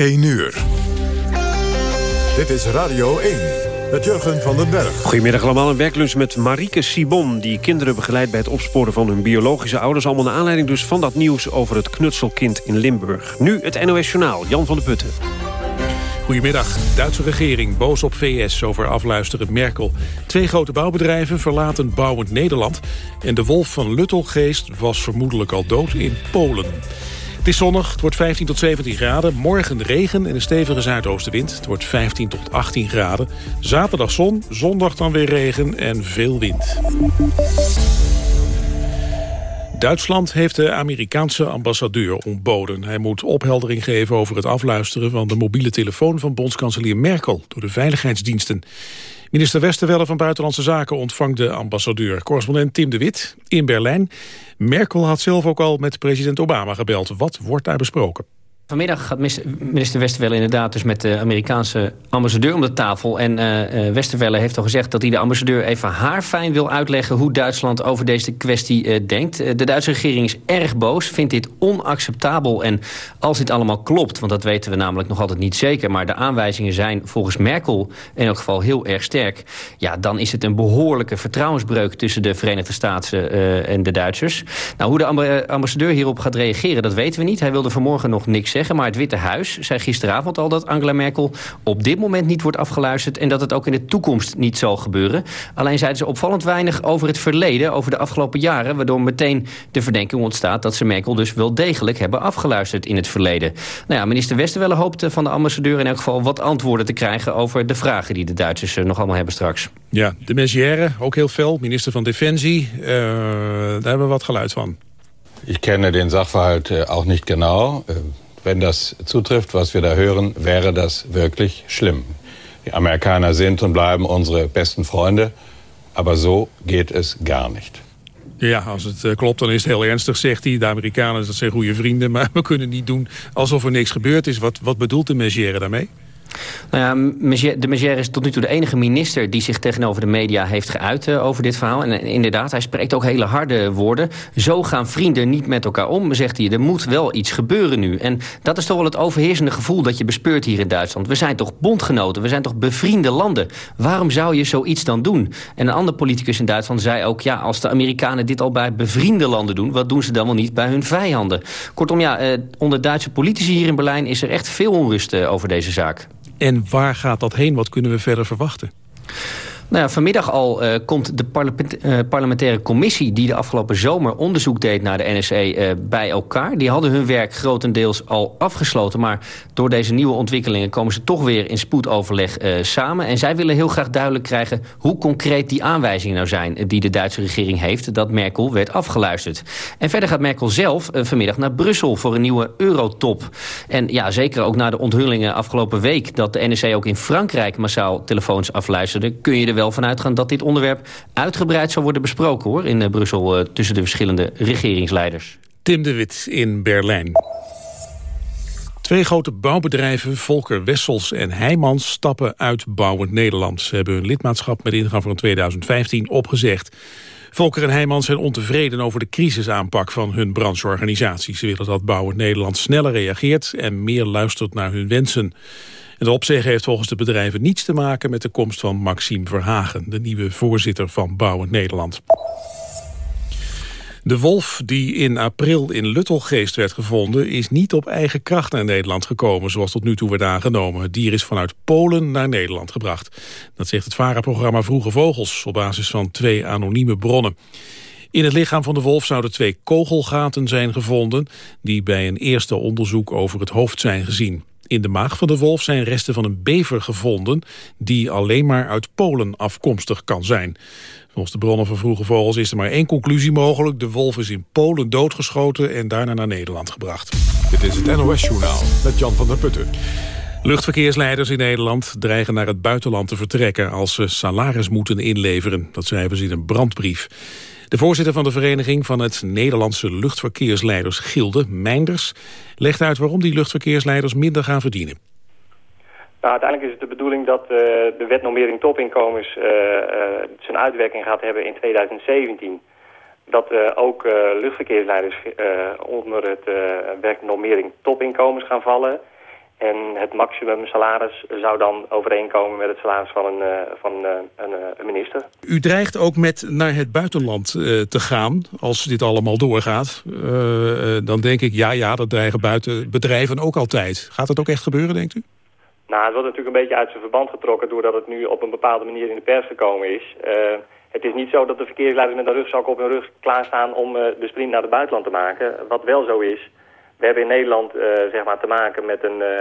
1 uur. Dit is Radio 1 met Jurgen van den Berg. Goedemiddag allemaal, een werklunch met Marieke Sibon... die kinderen begeleidt bij het opsporen van hun biologische ouders. Allemaal naar aanleiding dus van dat nieuws over het knutselkind in Limburg. Nu het NOS Journaal, Jan van der Putten. Goedemiddag. Duitse regering boos op VS over afluisteren Merkel. Twee grote bouwbedrijven verlaten bouwend Nederland. En de wolf van Luttelgeest was vermoedelijk al dood in Polen. Het is zonnig, het wordt 15 tot 17 graden. Morgen regen en een stevige zuidoostenwind. Het wordt 15 tot 18 graden. Zaterdag zon, zondag dan weer regen en veel wind. Duitsland heeft de Amerikaanse ambassadeur ontboden. Hij moet opheldering geven over het afluisteren van de mobiele telefoon van bondskanselier Merkel door de veiligheidsdiensten. Minister Westerwelle van Buitenlandse Zaken ontvangt de ambassadeur. Correspondent Tim de Wit in Berlijn. Merkel had zelf ook al met president Obama gebeld. Wat wordt daar besproken? Vanmiddag gaat minister Westerwelle inderdaad dus met de Amerikaanse ambassadeur om de tafel. En uh, Westerwelle heeft al gezegd dat hij de ambassadeur even haarfijn wil uitleggen... hoe Duitsland over deze kwestie uh, denkt. de Duitse regering is erg boos, vindt dit onacceptabel. En als dit allemaal klopt, want dat weten we namelijk nog altijd niet zeker... maar de aanwijzingen zijn volgens Merkel in elk geval heel erg sterk... ja, dan is het een behoorlijke vertrouwensbreuk tussen de Verenigde Staten en de Duitsers. Nou, hoe de ambassadeur hierop gaat reageren, dat weten we niet. Hij wilde vanmorgen nog niks zeggen maar het Witte Huis zei gisteravond al dat Angela Merkel op dit moment niet wordt afgeluisterd... en dat het ook in de toekomst niet zal gebeuren. Alleen zeiden ze opvallend weinig over het verleden, over de afgelopen jaren... waardoor meteen de verdenking ontstaat dat ze Merkel dus wel degelijk hebben afgeluisterd in het verleden. Nou ja, minister Westerwelle hoopte van de ambassadeur in elk geval wat antwoorden te krijgen... over de vragen die de Duitsers eh, nog allemaal hebben straks. Ja, de Messière, ook heel fel, minister van Defensie. Uh, daar hebben we wat geluid van. Ik ken den Sachverhalt uh, auch nicht genau. Wenn das zutrifft, was wir da hören, wäre das wirklich schlimm. Die Amerikaner sind und bleiben unsere besten Freunde, aber so geht es gar nicht. Ja, als het uh, klopt, dan is het heel ernstig, zegt hij. De Amerikanen, dat zijn goede vrienden, maar we kunnen niet doen alsof er niks gebeurd is. Wat, wat bedoelt de Messière daarmee? Nou ja, de Megère is tot nu toe de enige minister... die zich tegenover de media heeft geuit uh, over dit verhaal. En uh, inderdaad, hij spreekt ook hele harde woorden. Zo gaan vrienden niet met elkaar om, zegt hij. Er moet wel iets gebeuren nu. En dat is toch wel het overheersende gevoel dat je bespeurt hier in Duitsland. We zijn toch bondgenoten, we zijn toch bevriende landen. Waarom zou je zoiets dan doen? En een andere politicus in Duitsland zei ook... ja, als de Amerikanen dit al bij bevriende landen doen... wat doen ze dan wel niet bij hun vijanden? Kortom, ja, uh, onder Duitse politici hier in Berlijn... is er echt veel onrust over deze zaak. En waar gaat dat heen? Wat kunnen we verder verwachten? Nou ja, vanmiddag al uh, komt de uh, parlementaire commissie... die de afgelopen zomer onderzoek deed naar de NSC eh, bij elkaar. Die hadden hun werk grotendeels al afgesloten. Maar door deze nieuwe ontwikkelingen komen ze toch weer in spoedoverleg samen. En zij willen heel graag duidelijk krijgen... hoe concreet die aanwijzingen nou zijn die de Duitse regering heeft... dat Merkel werd afgeluisterd. En verder gaat Merkel zelf vanmiddag naar Brussel voor een nieuwe eurotop. En ja, zeker ook na de onthullingen afgelopen week... dat de NSC ook in Frankrijk massaal telefoons afluisterde... kun je er wel vanuit gaan dat dit onderwerp uitgebreid zal worden besproken hoor, in uh, Brussel uh, tussen de verschillende regeringsleiders. Tim de Wit in Berlijn. Twee grote bouwbedrijven, Volker Wessels en Heijmans, stappen uit Bouwend Nederland. Ze hebben hun lidmaatschap met ingang van 2015 opgezegd. Volker en Heijmans zijn ontevreden over de crisisaanpak van hun brancheorganisatie. Ze willen dat Bouwend Nederland sneller reageert en meer luistert naar hun wensen. Het opzeggen heeft volgens de bedrijven niets te maken met de komst van Maxime Verhagen, de nieuwe voorzitter van Bouwend Nederland. De wolf die in april in Luttelgeest werd gevonden... is niet op eigen kracht naar Nederland gekomen... zoals tot nu toe werd aangenomen. Het dier is vanuit Polen naar Nederland gebracht. Dat zegt het VARA-programma Vroege Vogels... op basis van twee anonieme bronnen. In het lichaam van de wolf zouden twee kogelgaten zijn gevonden... die bij een eerste onderzoek over het hoofd zijn gezien. In de maag van de wolf zijn resten van een bever gevonden... die alleen maar uit Polen afkomstig kan zijn. Volgens de bronnen van Vroege Vogels is er maar één conclusie mogelijk. De wolf is in Polen doodgeschoten en daarna naar Nederland gebracht. Dit is het NOS-journaal met Jan van der Putten. Luchtverkeersleiders in Nederland dreigen naar het buitenland te vertrekken... als ze salaris moeten inleveren. Dat schrijven ze in een brandbrief. De voorzitter van de Vereniging van het Nederlandse Luchtverkeersleiders Gilde, Meinders, legt uit waarom die luchtverkeersleiders minder gaan verdienen. Nou, uiteindelijk is het de bedoeling dat uh, de wetnormering topinkomens uh, zijn uitwerking gaat hebben in 2017. Dat ook luchtverkeersleiders onder het werknormering topinkomens gaan vallen. En het maximum salaris zou dan overeenkomen met het salaris van een, van een, een minister. U dreigt ook met naar het buitenland te gaan als dit allemaal doorgaat. dan denk ik, ja, ja, dat dreigen buiten bedrijven ook altijd. Gaat dat ook echt gebeuren, denkt u? Nou, het wordt natuurlijk een beetje uit zijn verband getrokken... doordat het nu op een bepaalde manier in de pers gekomen is. Het is niet zo dat de verkeersleiders met een rugzak op hun rug klaarstaan om de sprint naar het buitenland te maken. Wat wel zo is, we hebben in Nederland uh, zeg maar te maken met een, uh,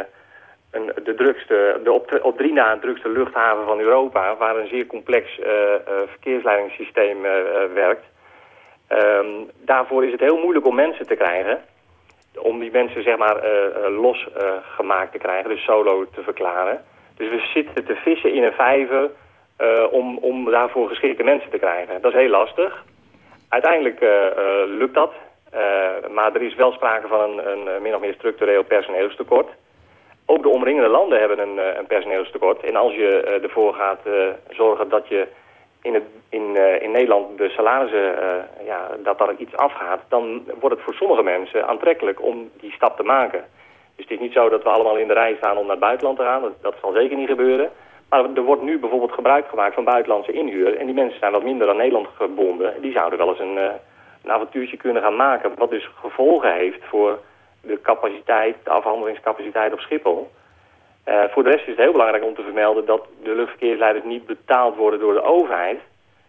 een, de, drukste, de op, op drie na drukste luchthaven van Europa, waar een zeer complex verkeersleidingssysteem werkt. Um, daarvoor is het heel moeilijk om mensen te krijgen. Om die mensen zeg maar losgemaakt te krijgen, dus solo te verklaren. Dus we zitten te vissen in een vijver om, om daarvoor geschikte mensen te krijgen. Dat is heel lastig. Uiteindelijk lukt dat. Maar er is wel sprake van een, een min of meer structureel personeelstekort. Ook de omringende landen hebben een, een personeelstekort. En als je ervoor gaat zorgen dat je in, het, in, in Nederland de salarissen, ja, dat daar iets afgaat... dan wordt het voor sommige mensen aantrekkelijk om die stap te maken. Dus het is niet zo dat we allemaal in de rij staan om naar het buitenland te gaan. Dat, dat zal zeker niet gebeuren. Maar er wordt nu bijvoorbeeld gebruik gemaakt van buitenlandse inhuur. En die mensen zijn wat minder aan Nederland gebonden. Die zouden wel eens een, een avontuurtje kunnen gaan maken. Wat dus gevolgen heeft voor de capaciteit, de afhandelingscapaciteit op Schiphol. Uh, voor de rest is het heel belangrijk om te vermelden dat de luchtverkeersleiders niet betaald worden door de overheid.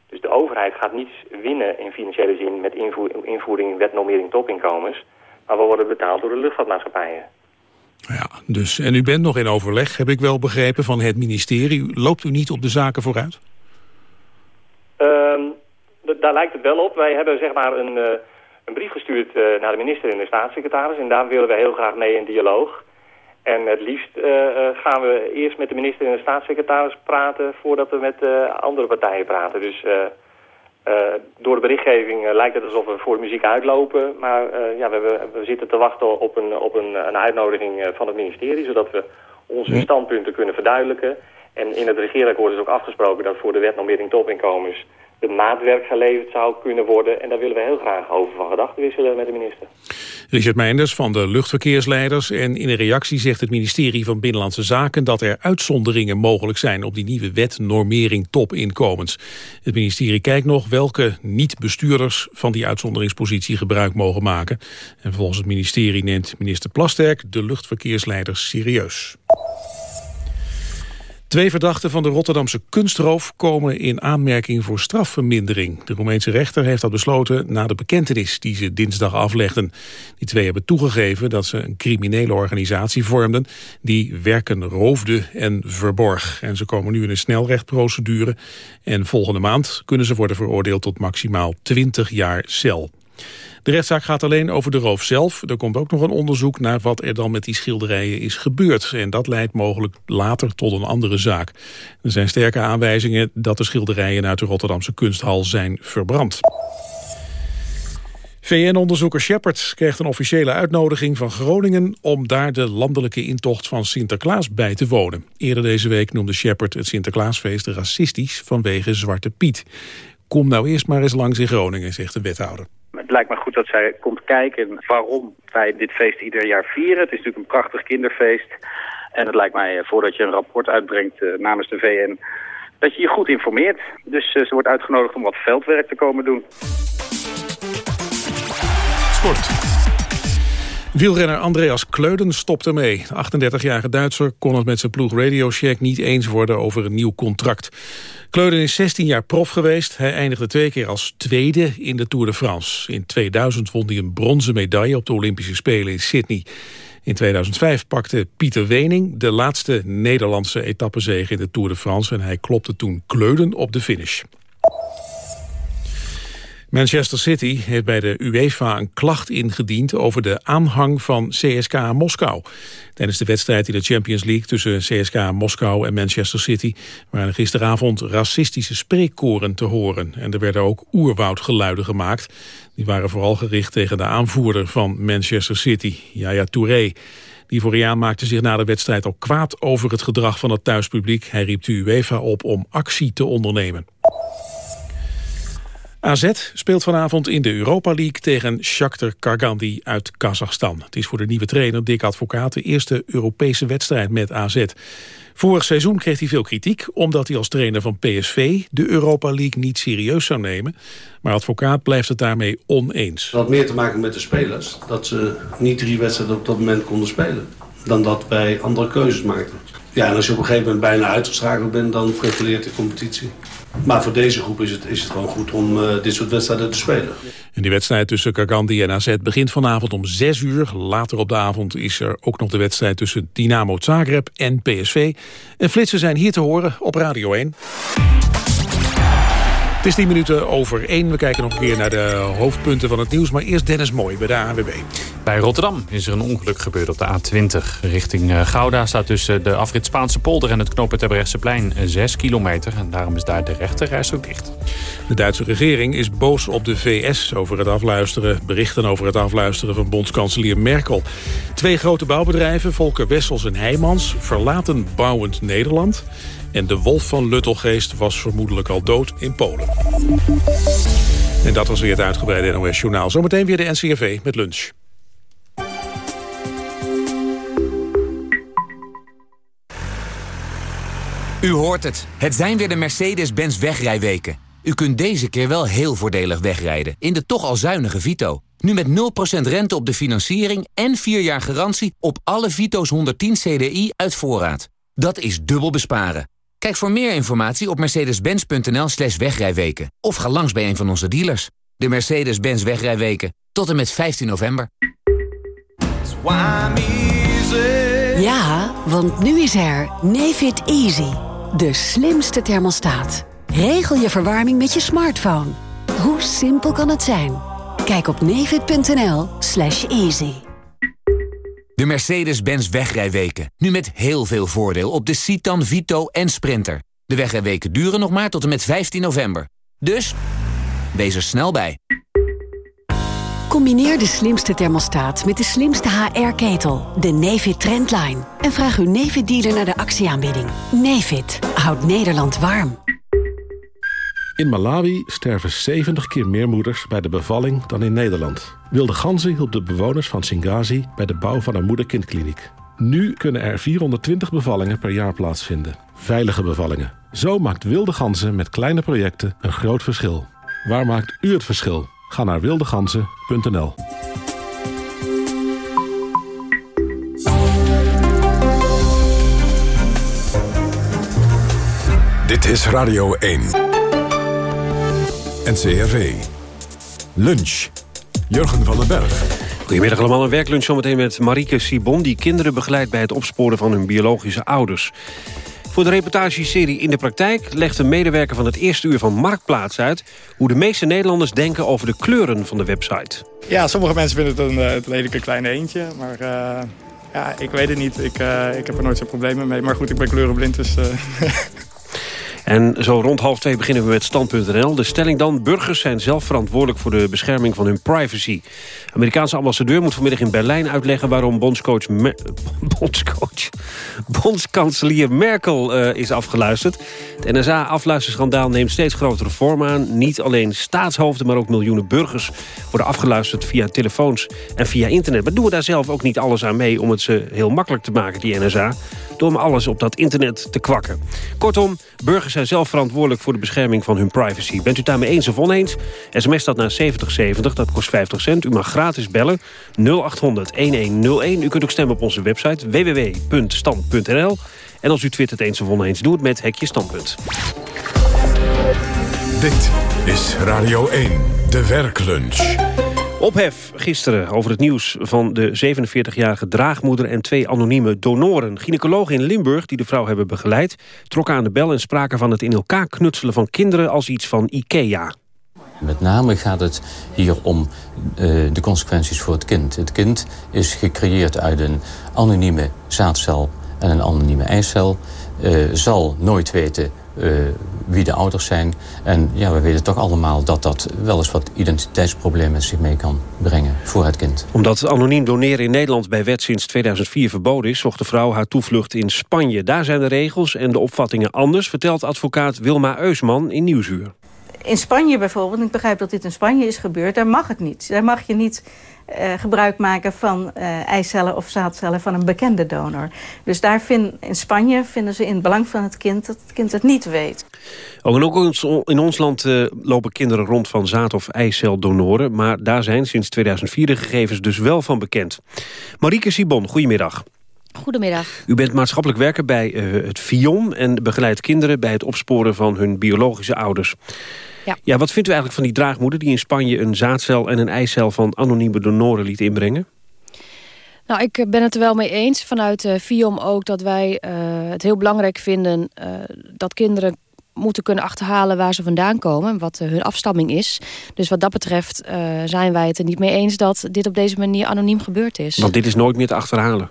Dus de overheid gaat niets winnen in financiële zin met invoer, invoering wetnormering topinkomens. Maar we worden betaald door de luchtvaartmaatschappijen. Ja, dus, en u bent nog in overleg, heb ik wel begrepen, van het ministerie. Loopt u niet op de zaken vooruit? Um, daar lijkt het wel op. Wij hebben zeg maar een, uh, een brief gestuurd uh, naar de minister en de staatssecretaris. En daar willen we heel graag mee in dialoog. En het liefst uh, gaan we eerst met de minister en de staatssecretaris praten... voordat we met andere partijen praten. Dus door de berichtgeving lijkt het alsof we voor de muziek uitlopen. Maar ja, we, we, zitten te wachten op een, op een, een uitnodiging van het ministerie... zodat we onze standpunten kunnen verduidelijken. En in het regeerakkoord is ook afgesproken dat voor de wetnormering topinkomens de maatwerk geleverd zou kunnen worden. En daar willen we heel graag over van gedachten wisselen met de minister. Richard Meinders van de luchtverkeersleiders. En in een reactie zegt het ministerie van Binnenlandse Zaken... dat er uitzonderingen mogelijk zijn op die nieuwe wet normering topinkomens. Het ministerie kijkt nog welke niet-bestuurders van die uitzonderingspositie gebruik mogen maken. En volgens het ministerie neemt minister Plasterk de luchtverkeersleiders serieus. Twee verdachten van de Rotterdamse kunstroof komen in aanmerking voor strafvermindering. De Roemeense rechter heeft dat besloten na de bekentenis die ze dinsdag aflegden. Die twee hebben toegegeven dat ze een criminele organisatie vormden die werken roofde en verborg. En ze komen nu in een snelrechtprocedure en volgende maand kunnen ze worden veroordeeld tot maximaal 20 jaar cel. De rechtszaak gaat alleen over de roof zelf. Er komt ook nog een onderzoek naar wat er dan met die schilderijen is gebeurd. En dat leidt mogelijk later tot een andere zaak. Er zijn sterke aanwijzingen dat de schilderijen uit de Rotterdamse kunsthal zijn verbrand. VN-onderzoeker Shepard krijgt een officiële uitnodiging van Groningen... om daar de landelijke intocht van Sinterklaas bij te wonen. Eerder deze week noemde Shepard het Sinterklaasfeest racistisch vanwege Zwarte Piet. Kom nou eerst maar eens langs in Groningen, zegt de wethouder. Het lijkt me goed dat zij komt kijken waarom wij dit feest ieder jaar vieren. Het is natuurlijk een prachtig kinderfeest. En het lijkt mij, eh, voordat je een rapport uitbrengt uh, namens de VN... dat je je goed informeert. Dus uh, ze wordt uitgenodigd om wat veldwerk te komen doen. Sport. Wielrenner Andreas Kleuden stopt ermee. De 38-jarige Duitser kon het met zijn ploeg Radio Shack niet eens worden over een nieuw contract. Kleuden is 16 jaar prof geweest. Hij eindigde twee keer als tweede in de Tour de France. In 2000 won hij een bronzen medaille op de Olympische Spelen in Sydney. In 2005 pakte Pieter Wening de laatste Nederlandse etappezege in de Tour de France... en hij klopte toen Kleuden op de finish. Manchester City heeft bij de UEFA een klacht ingediend over de aanhang van CSKA Moskou. Tijdens de wedstrijd in de Champions League tussen CSKA Moskou en Manchester City waren gisteravond racistische spreekkoren te horen. En er werden ook oerwoudgeluiden gemaakt. Die waren vooral gericht tegen de aanvoerder van Manchester City, Yaya Touré. Die Voriaan maakte zich na de wedstrijd al kwaad over het gedrag van het thuispubliek. Hij riep de UEFA op om actie te ondernemen. AZ speelt vanavond in de Europa League tegen Shakhtar Kargandi uit Kazachstan. Het is voor de nieuwe trainer Dick Advocaat de eerste Europese wedstrijd met AZ. Vorig seizoen kreeg hij veel kritiek omdat hij als trainer van PSV de Europa League niet serieus zou nemen. Maar Advocaat blijft het daarmee oneens. Het had meer te maken met de spelers, dat ze niet drie wedstrijden op dat moment konden spelen. Dan dat wij andere keuzes maakten. Ja, en als je op een gegeven moment bijna uitgeschakeld bent, dan profileert de competitie. Maar voor deze groep is het, is het gewoon goed om uh, dit soort wedstrijden te spelen. En die wedstrijd tussen Kagandi en AZ begint vanavond om 6 uur. Later op de avond is er ook nog de wedstrijd tussen Dynamo Zagreb en PSV. En flitsen zijn hier te horen op Radio 1. Het is 10 minuten over 1. We kijken nog een keer naar de hoofdpunten van het nieuws. Maar eerst Dennis Mooi bij de ANWB. Bij Rotterdam is er een ongeluk gebeurd op de A20. Richting eh, Gouda staat tussen de afrit Spaanse polder... en het knooppunt plein 6 kilometer. En daarom is daar de rechterreis ook dicht. De Duitse regering is boos op de VS over het afluisteren... berichten over het afluisteren van bondskanselier Merkel. Twee grote bouwbedrijven, Volker Wessels en Heijmans... verlaten bouwend Nederland... En de wolf van Luttelgeest was vermoedelijk al dood in Polen. En dat was weer het uitgebreide NOS-journaal. Zometeen weer de NCRV met lunch. U hoort het. Het zijn weer de Mercedes-Benz wegrijweken. U kunt deze keer wel heel voordelig wegrijden in de toch al zuinige Vito. Nu met 0% rente op de financiering en 4 jaar garantie op alle Vito's 110 CDI uit voorraad. Dat is dubbel besparen. Kijk voor meer informatie op mercedes-benz.nl slash wegrijweken. Of ga langs bij een van onze dealers. De Mercedes-Benz wegrijweken. Tot en met 15 november. Ja, want nu is er Nefit Easy. De slimste thermostaat. Regel je verwarming met je smartphone. Hoe simpel kan het zijn? Kijk op nefit.nl slash easy. De Mercedes-Benz wegrijweken. Nu met heel veel voordeel op de Citan, Vito en Sprinter. De wegrijweken duren nog maar tot en met 15 november. Dus, wees er snel bij. Combineer de slimste thermostaat met de slimste HR-ketel, de Nefit Trendline. En vraag uw Nefit-dealer naar de actieaanbieding. Nefit houdt Nederland warm. In Malawi sterven 70 keer meer moeders bij de bevalling dan in Nederland. Wilde Ganzen hielp de bewoners van Singazi bij de bouw van een moeder-kindkliniek. Nu kunnen er 420 bevallingen per jaar plaatsvinden. Veilige bevallingen. Zo maakt Wilde Ganzen met kleine projecten een groot verschil. Waar maakt u het verschil? Ga naar wildeganzen.nl Dit is Radio 1. NCRV. Lunch. Jurgen van den Berg. Goedemiddag allemaal, een werklunch zometeen met Marieke Sibon... die kinderen begeleidt bij het opsporen van hun biologische ouders. Voor de reportageserie In de Praktijk legt een medewerker van het eerste uur van Marktplaats uit... hoe de meeste Nederlanders denken over de kleuren van de website. Ja, sommige mensen vinden het een, uh, het lelijke kleine eentje, maar... Uh, ja, ik weet het niet. Ik, uh, ik heb er nooit zo'n problemen mee. Maar goed, ik ben kleurenblind, dus... En zo rond half twee beginnen we met Stand.nl. De stelling dan, burgers zijn zelf verantwoordelijk voor de bescherming van hun privacy. Amerikaanse ambassadeur moet vanmiddag in Berlijn uitleggen... waarom bondscoach, bondscoach bondskanselier Merkel uh, is afgeluisterd. Het NSA-afluisterschandaal neemt steeds grotere vorm aan. Niet alleen staatshoofden, maar ook miljoenen burgers... worden afgeluisterd via telefoons en via internet. Maar doen we daar zelf ook niet alles aan mee... om het ze heel makkelijk te maken, die NSA... door om alles op dat internet te kwakken. Kortom, burgers zijn zelf verantwoordelijk... voor de bescherming van hun privacy. Bent u daarmee eens of oneens? SMS dat naar 7070, dat kost 50 cent. U mag gratis bellen 0800 1101. U kunt ook stemmen op onze website www.stand.nl. En als u twittert eens of oneens, doe het met Hekje Standpunt. Dit is Radio 1, de werklunch. Ophef gisteren over het nieuws van de 47-jarige draagmoeder... en twee anonieme donoren. Gynaecologen in Limburg, die de vrouw hebben begeleid... trokken aan de bel en spraken van het in elkaar knutselen van kinderen... als iets van Ikea. Met name gaat het hier om uh, de consequenties voor het kind. Het kind is gecreëerd uit een anonieme zaadcel en een anonieme eicel. Uh, zal nooit weten uh, wie de ouders zijn. En ja, we weten toch allemaal dat dat wel eens wat identiteitsproblemen met zich mee kan brengen voor het kind. Omdat anoniem doneren in Nederland bij wet sinds 2004 verboden is... zocht de vrouw haar toevlucht in Spanje. Daar zijn de regels en de opvattingen anders... vertelt advocaat Wilma Eusman in Nieuwsuur in Spanje bijvoorbeeld, ik begrijp dat dit in Spanje is gebeurd... daar mag het niet. Daar mag je niet uh, gebruik maken van uh, eicellen of zaadcellen van een bekende donor. Dus daar vind, in Spanje vinden ze in het belang van het kind dat het kind het niet weet. Ook in, ons, in ons land uh, lopen kinderen rond van zaad- of eiceldonoren... maar daar zijn sinds 2004 de gegevens dus wel van bekend. Marieke Sibon, goedemiddag. Goedemiddag. U bent maatschappelijk werker bij uh, het FIOM... en begeleidt kinderen bij het opsporen van hun biologische ouders. Ja. ja, wat vindt u eigenlijk van die draagmoeder... die in Spanje een zaadcel en een eicel van anonieme donoren liet inbrengen? Nou, ik ben het er wel mee eens. Vanuit uh, FIOM ook dat wij uh, het heel belangrijk vinden... Uh, dat kinderen moeten kunnen achterhalen waar ze vandaan komen... wat hun afstamming is. Dus wat dat betreft zijn wij het er niet mee eens... dat dit op deze manier anoniem gebeurd is. Want dit is nooit meer te achterhalen?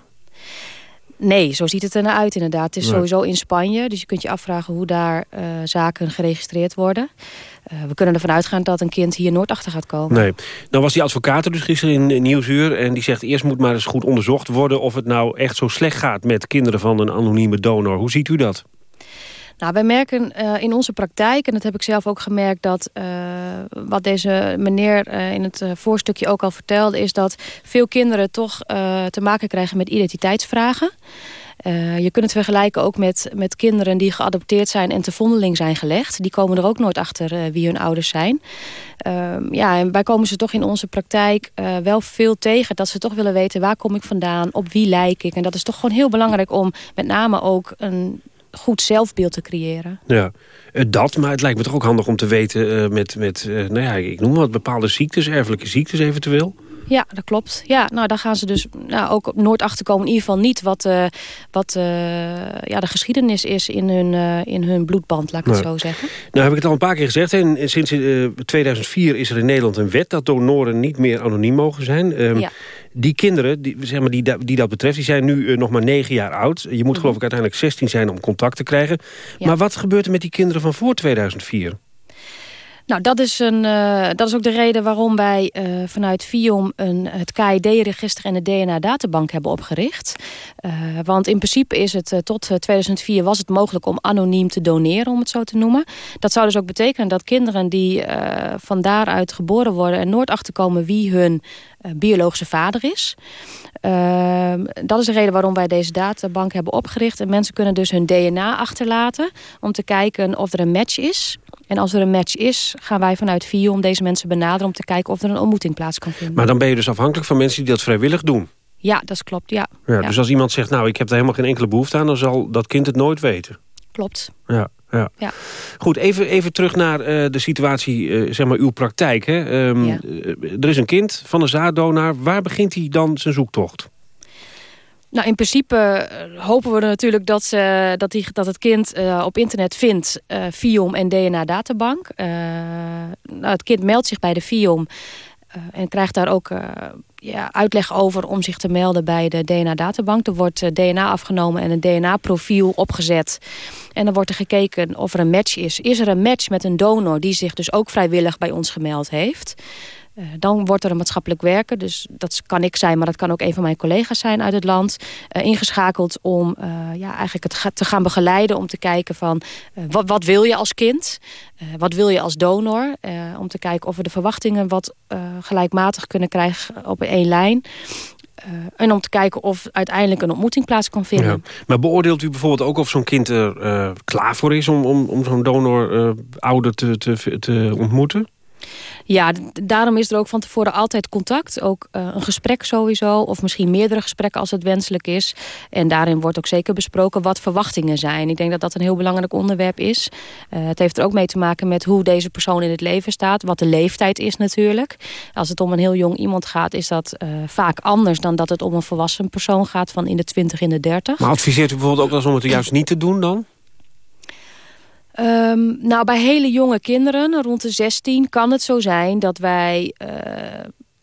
Nee, zo ziet het er nou uit inderdaad. Het is sowieso in Spanje, dus je kunt je afvragen hoe daar uh, zaken geregistreerd worden. Uh, we kunnen ervan uitgaan dat een kind hier nooit achter gaat komen. Nee. Nou was die advocaat er dus gisteren in, in Nieuwsuur... en die zegt eerst moet maar eens goed onderzocht worden... of het nou echt zo slecht gaat met kinderen van een anonieme donor. Hoe ziet u dat? Nou, wij merken uh, in onze praktijk, en dat heb ik zelf ook gemerkt... dat uh, wat deze meneer uh, in het voorstukje ook al vertelde... is dat veel kinderen toch te maken krijgen met identiteitsvragen. je kunt het vergelijken ook met, met kinderen die geadopteerd zijn... en te vondeling zijn gelegd. Die komen er ook nooit achter wie hun ouders zijn. Ehm, ja, en wij komen ze toch in onze praktijk wel veel tegen... dat ze toch willen weten waar kom ik vandaan, op wie lijk ik. En dat is toch gewoon heel belangrijk om met name ook... een goed zelfbeeld te creëren. Ja, dat, maar het lijkt me toch ook handig om te weten uh, met, met uh, nou ja, ik noem wat bepaalde ziektes, erfelijke ziektes eventueel. Ja, dat klopt. Ja, nou, daar gaan ze dus nou, ook nooit achter komen. In ieder geval niet wat, uh, wat ja, de geschiedenis is in hun, in hun bloedband, laat ik het zo zeggen. Nou heb ik het al een paar keer gezegd. En sinds 2004 is er in Nederland een wet dat donoren niet meer anoniem mogen zijn. Um, Ja. Die kinderen, die, zeg maar, die, die dat betreft, die zijn nu eh, nog maar negen jaar oud. Je moet geloof ik uiteindelijk 16 zijn om contact te krijgen. Maar wat gebeurt er met die kinderen van voor 2004? Nou, dat is, een, uh, dat is ook de reden waarom wij uh, vanuit FIOM een, het KID-register en de DNA-databank hebben opgericht. Uh, want in principe is het tot 2004 was het mogelijk om anoniem te doneren, om het zo te noemen. Dat zou dus ook betekenen dat kinderen die van daaruit geboren worden er nooit achterkomen wie hun biologische vader is. Uh, dat is de reden waarom wij deze databank hebben opgericht. En mensen kunnen dus hun DNA achterlaten om te kijken of er een match is. En als er een match is, gaan wij vanuit VIO om deze mensen benaderen... om te kijken of er een ontmoeting plaats kan vinden. Maar dan ben je dus afhankelijk van mensen die dat vrijwillig doen. Ja, dat klopt, ja. Ja, Dus als iemand zegt, nou, ik heb daar helemaal geen enkele behoefte aan... dan zal dat kind het nooit weten. Klopt. Ja, ja. Ja. Goed, even, even terug naar uh, de situatie, uh, zeg maar, uw praktijk. Hè? Um, Ja. Er is een kind van een zaaddonor. Waar begint hij dan zijn zoektocht? Nou, in principe eh, hopen we natuurlijk dat, ze, dat, die, dat het kind uh, op internet vindt uh, FIOM en DNA-databank. Nou, het kind meldt zich bij de FIOM en krijgt daar ook ja, uitleg over om zich te melden bij de DNA-databank. Er wordt DNA afgenomen en een DNA-profiel opgezet. En dan wordt er gekeken of er een match is. Is er een match met een donor die zich dus ook vrijwillig bij ons gemeld heeft? Uh, dan wordt er een maatschappelijk werker, dus dat kan ik zijn... maar dat kan ook een van mijn collega's zijn uit het land... Uh, ingeschakeld om uh, ja, eigenlijk het te gaan begeleiden... om te kijken van wat, wil je als kind? wat wil je als donor? om te kijken of we de verwachtingen wat gelijkmatig kunnen krijgen op één lijn... En om te kijken of uiteindelijk een ontmoeting plaats kan vinden. Maar beoordeelt u bijvoorbeeld ook of zo'n kind er klaar voor is... om, om, om zo'n donor ouder te, te, te ontmoeten? Ja, daarom is er ook van tevoren altijd contact. Ook uh, een gesprek sowieso. Of misschien meerdere gesprekken als het wenselijk is. En daarin wordt ook zeker besproken wat verwachtingen zijn. Ik denk dat dat een heel belangrijk onderwerp is. Uh, het heeft er ook mee te maken met hoe deze persoon in het leven staat. Wat de leeftijd is natuurlijk. Als het om een heel jong iemand gaat is dat uh, vaak anders... dan dat het om een volwassen persoon gaat van in de 20, in de 30. Maar adviseert u bijvoorbeeld ook als om het juist niet te doen dan? Um, nou, bij hele jonge kinderen, rond de 16, kan het zo zijn dat wij uh,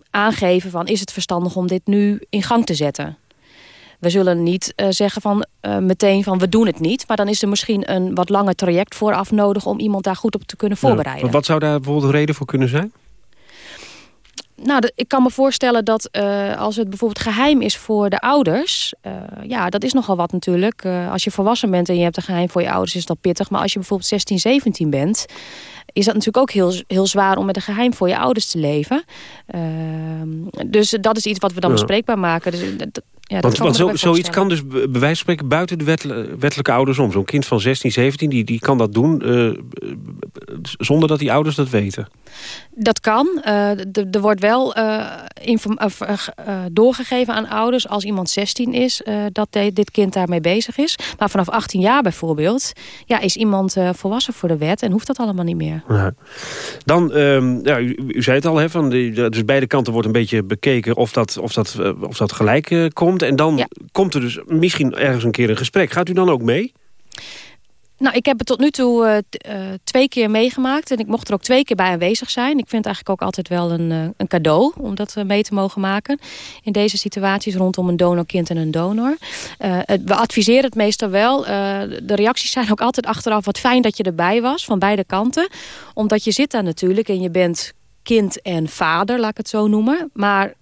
aangeven van... is het verstandig om dit nu in gang te zetten? We zullen niet uh, zeggen van uh, meteen van we doen het niet. Maar dan is er misschien een wat langer traject vooraf nodig... om iemand daar goed op te kunnen voorbereiden. Ja, wat zou daar bijvoorbeeld een reden voor kunnen zijn? Nou, ik kan me voorstellen dat uh, als het bijvoorbeeld geheim is voor de ouders... Uh, ja, dat is nogal wat natuurlijk. Uh, als je volwassen bent en je hebt een geheim voor je ouders is dat pittig. Maar als je bijvoorbeeld 16, 17 bent... is dat natuurlijk ook heel, heel zwaar om met een geheim voor je ouders te leven. Ehm, dus dat is iets wat we dan Ja. bespreekbaar maken. Dus, dat, ja, Want, zo, zoiets kan dus bij wijze van spreken buiten de wettel- wettelijke ouders om. Zo'n kind van 16, 17, die, die kan dat doen eh, zonder dat die ouders dat weten. Dat kan. D- er wordt wel of, eh, doorgegeven aan ouders als iemand 16 is... dat de- dit kind daarmee bezig is. Maar vanaf 18 jaar bijvoorbeeld... Ja, is iemand volwassen voor de wet en hoeft dat allemaal niet meer. Ja. Dan, ehm, ja, u, u zei het al, hè, van de, dus beide kanten wordt een beetje bekeken of dat, of dat, of dat gelijk eh, komt. En dan komt er dus misschien ergens een keer een gesprek. Gaat u dan ook mee? Nou, ik heb het tot nu toe eh, eh, twee keer meegemaakt. En ik mocht er ook twee keer bij aanwezig zijn. Ik vind het eigenlijk ook altijd wel een, eh, een cadeau om dat mee te mogen maken. In deze situaties rondom een donorkind en een donor. Het- we adviseren het meestal wel. De reacties zijn ook altijd achteraf wat fijn dat je erbij was. Van beide kanten. Omdat je zit daar natuurlijk en je bent kind en vader, laat ik het zo noemen. Maar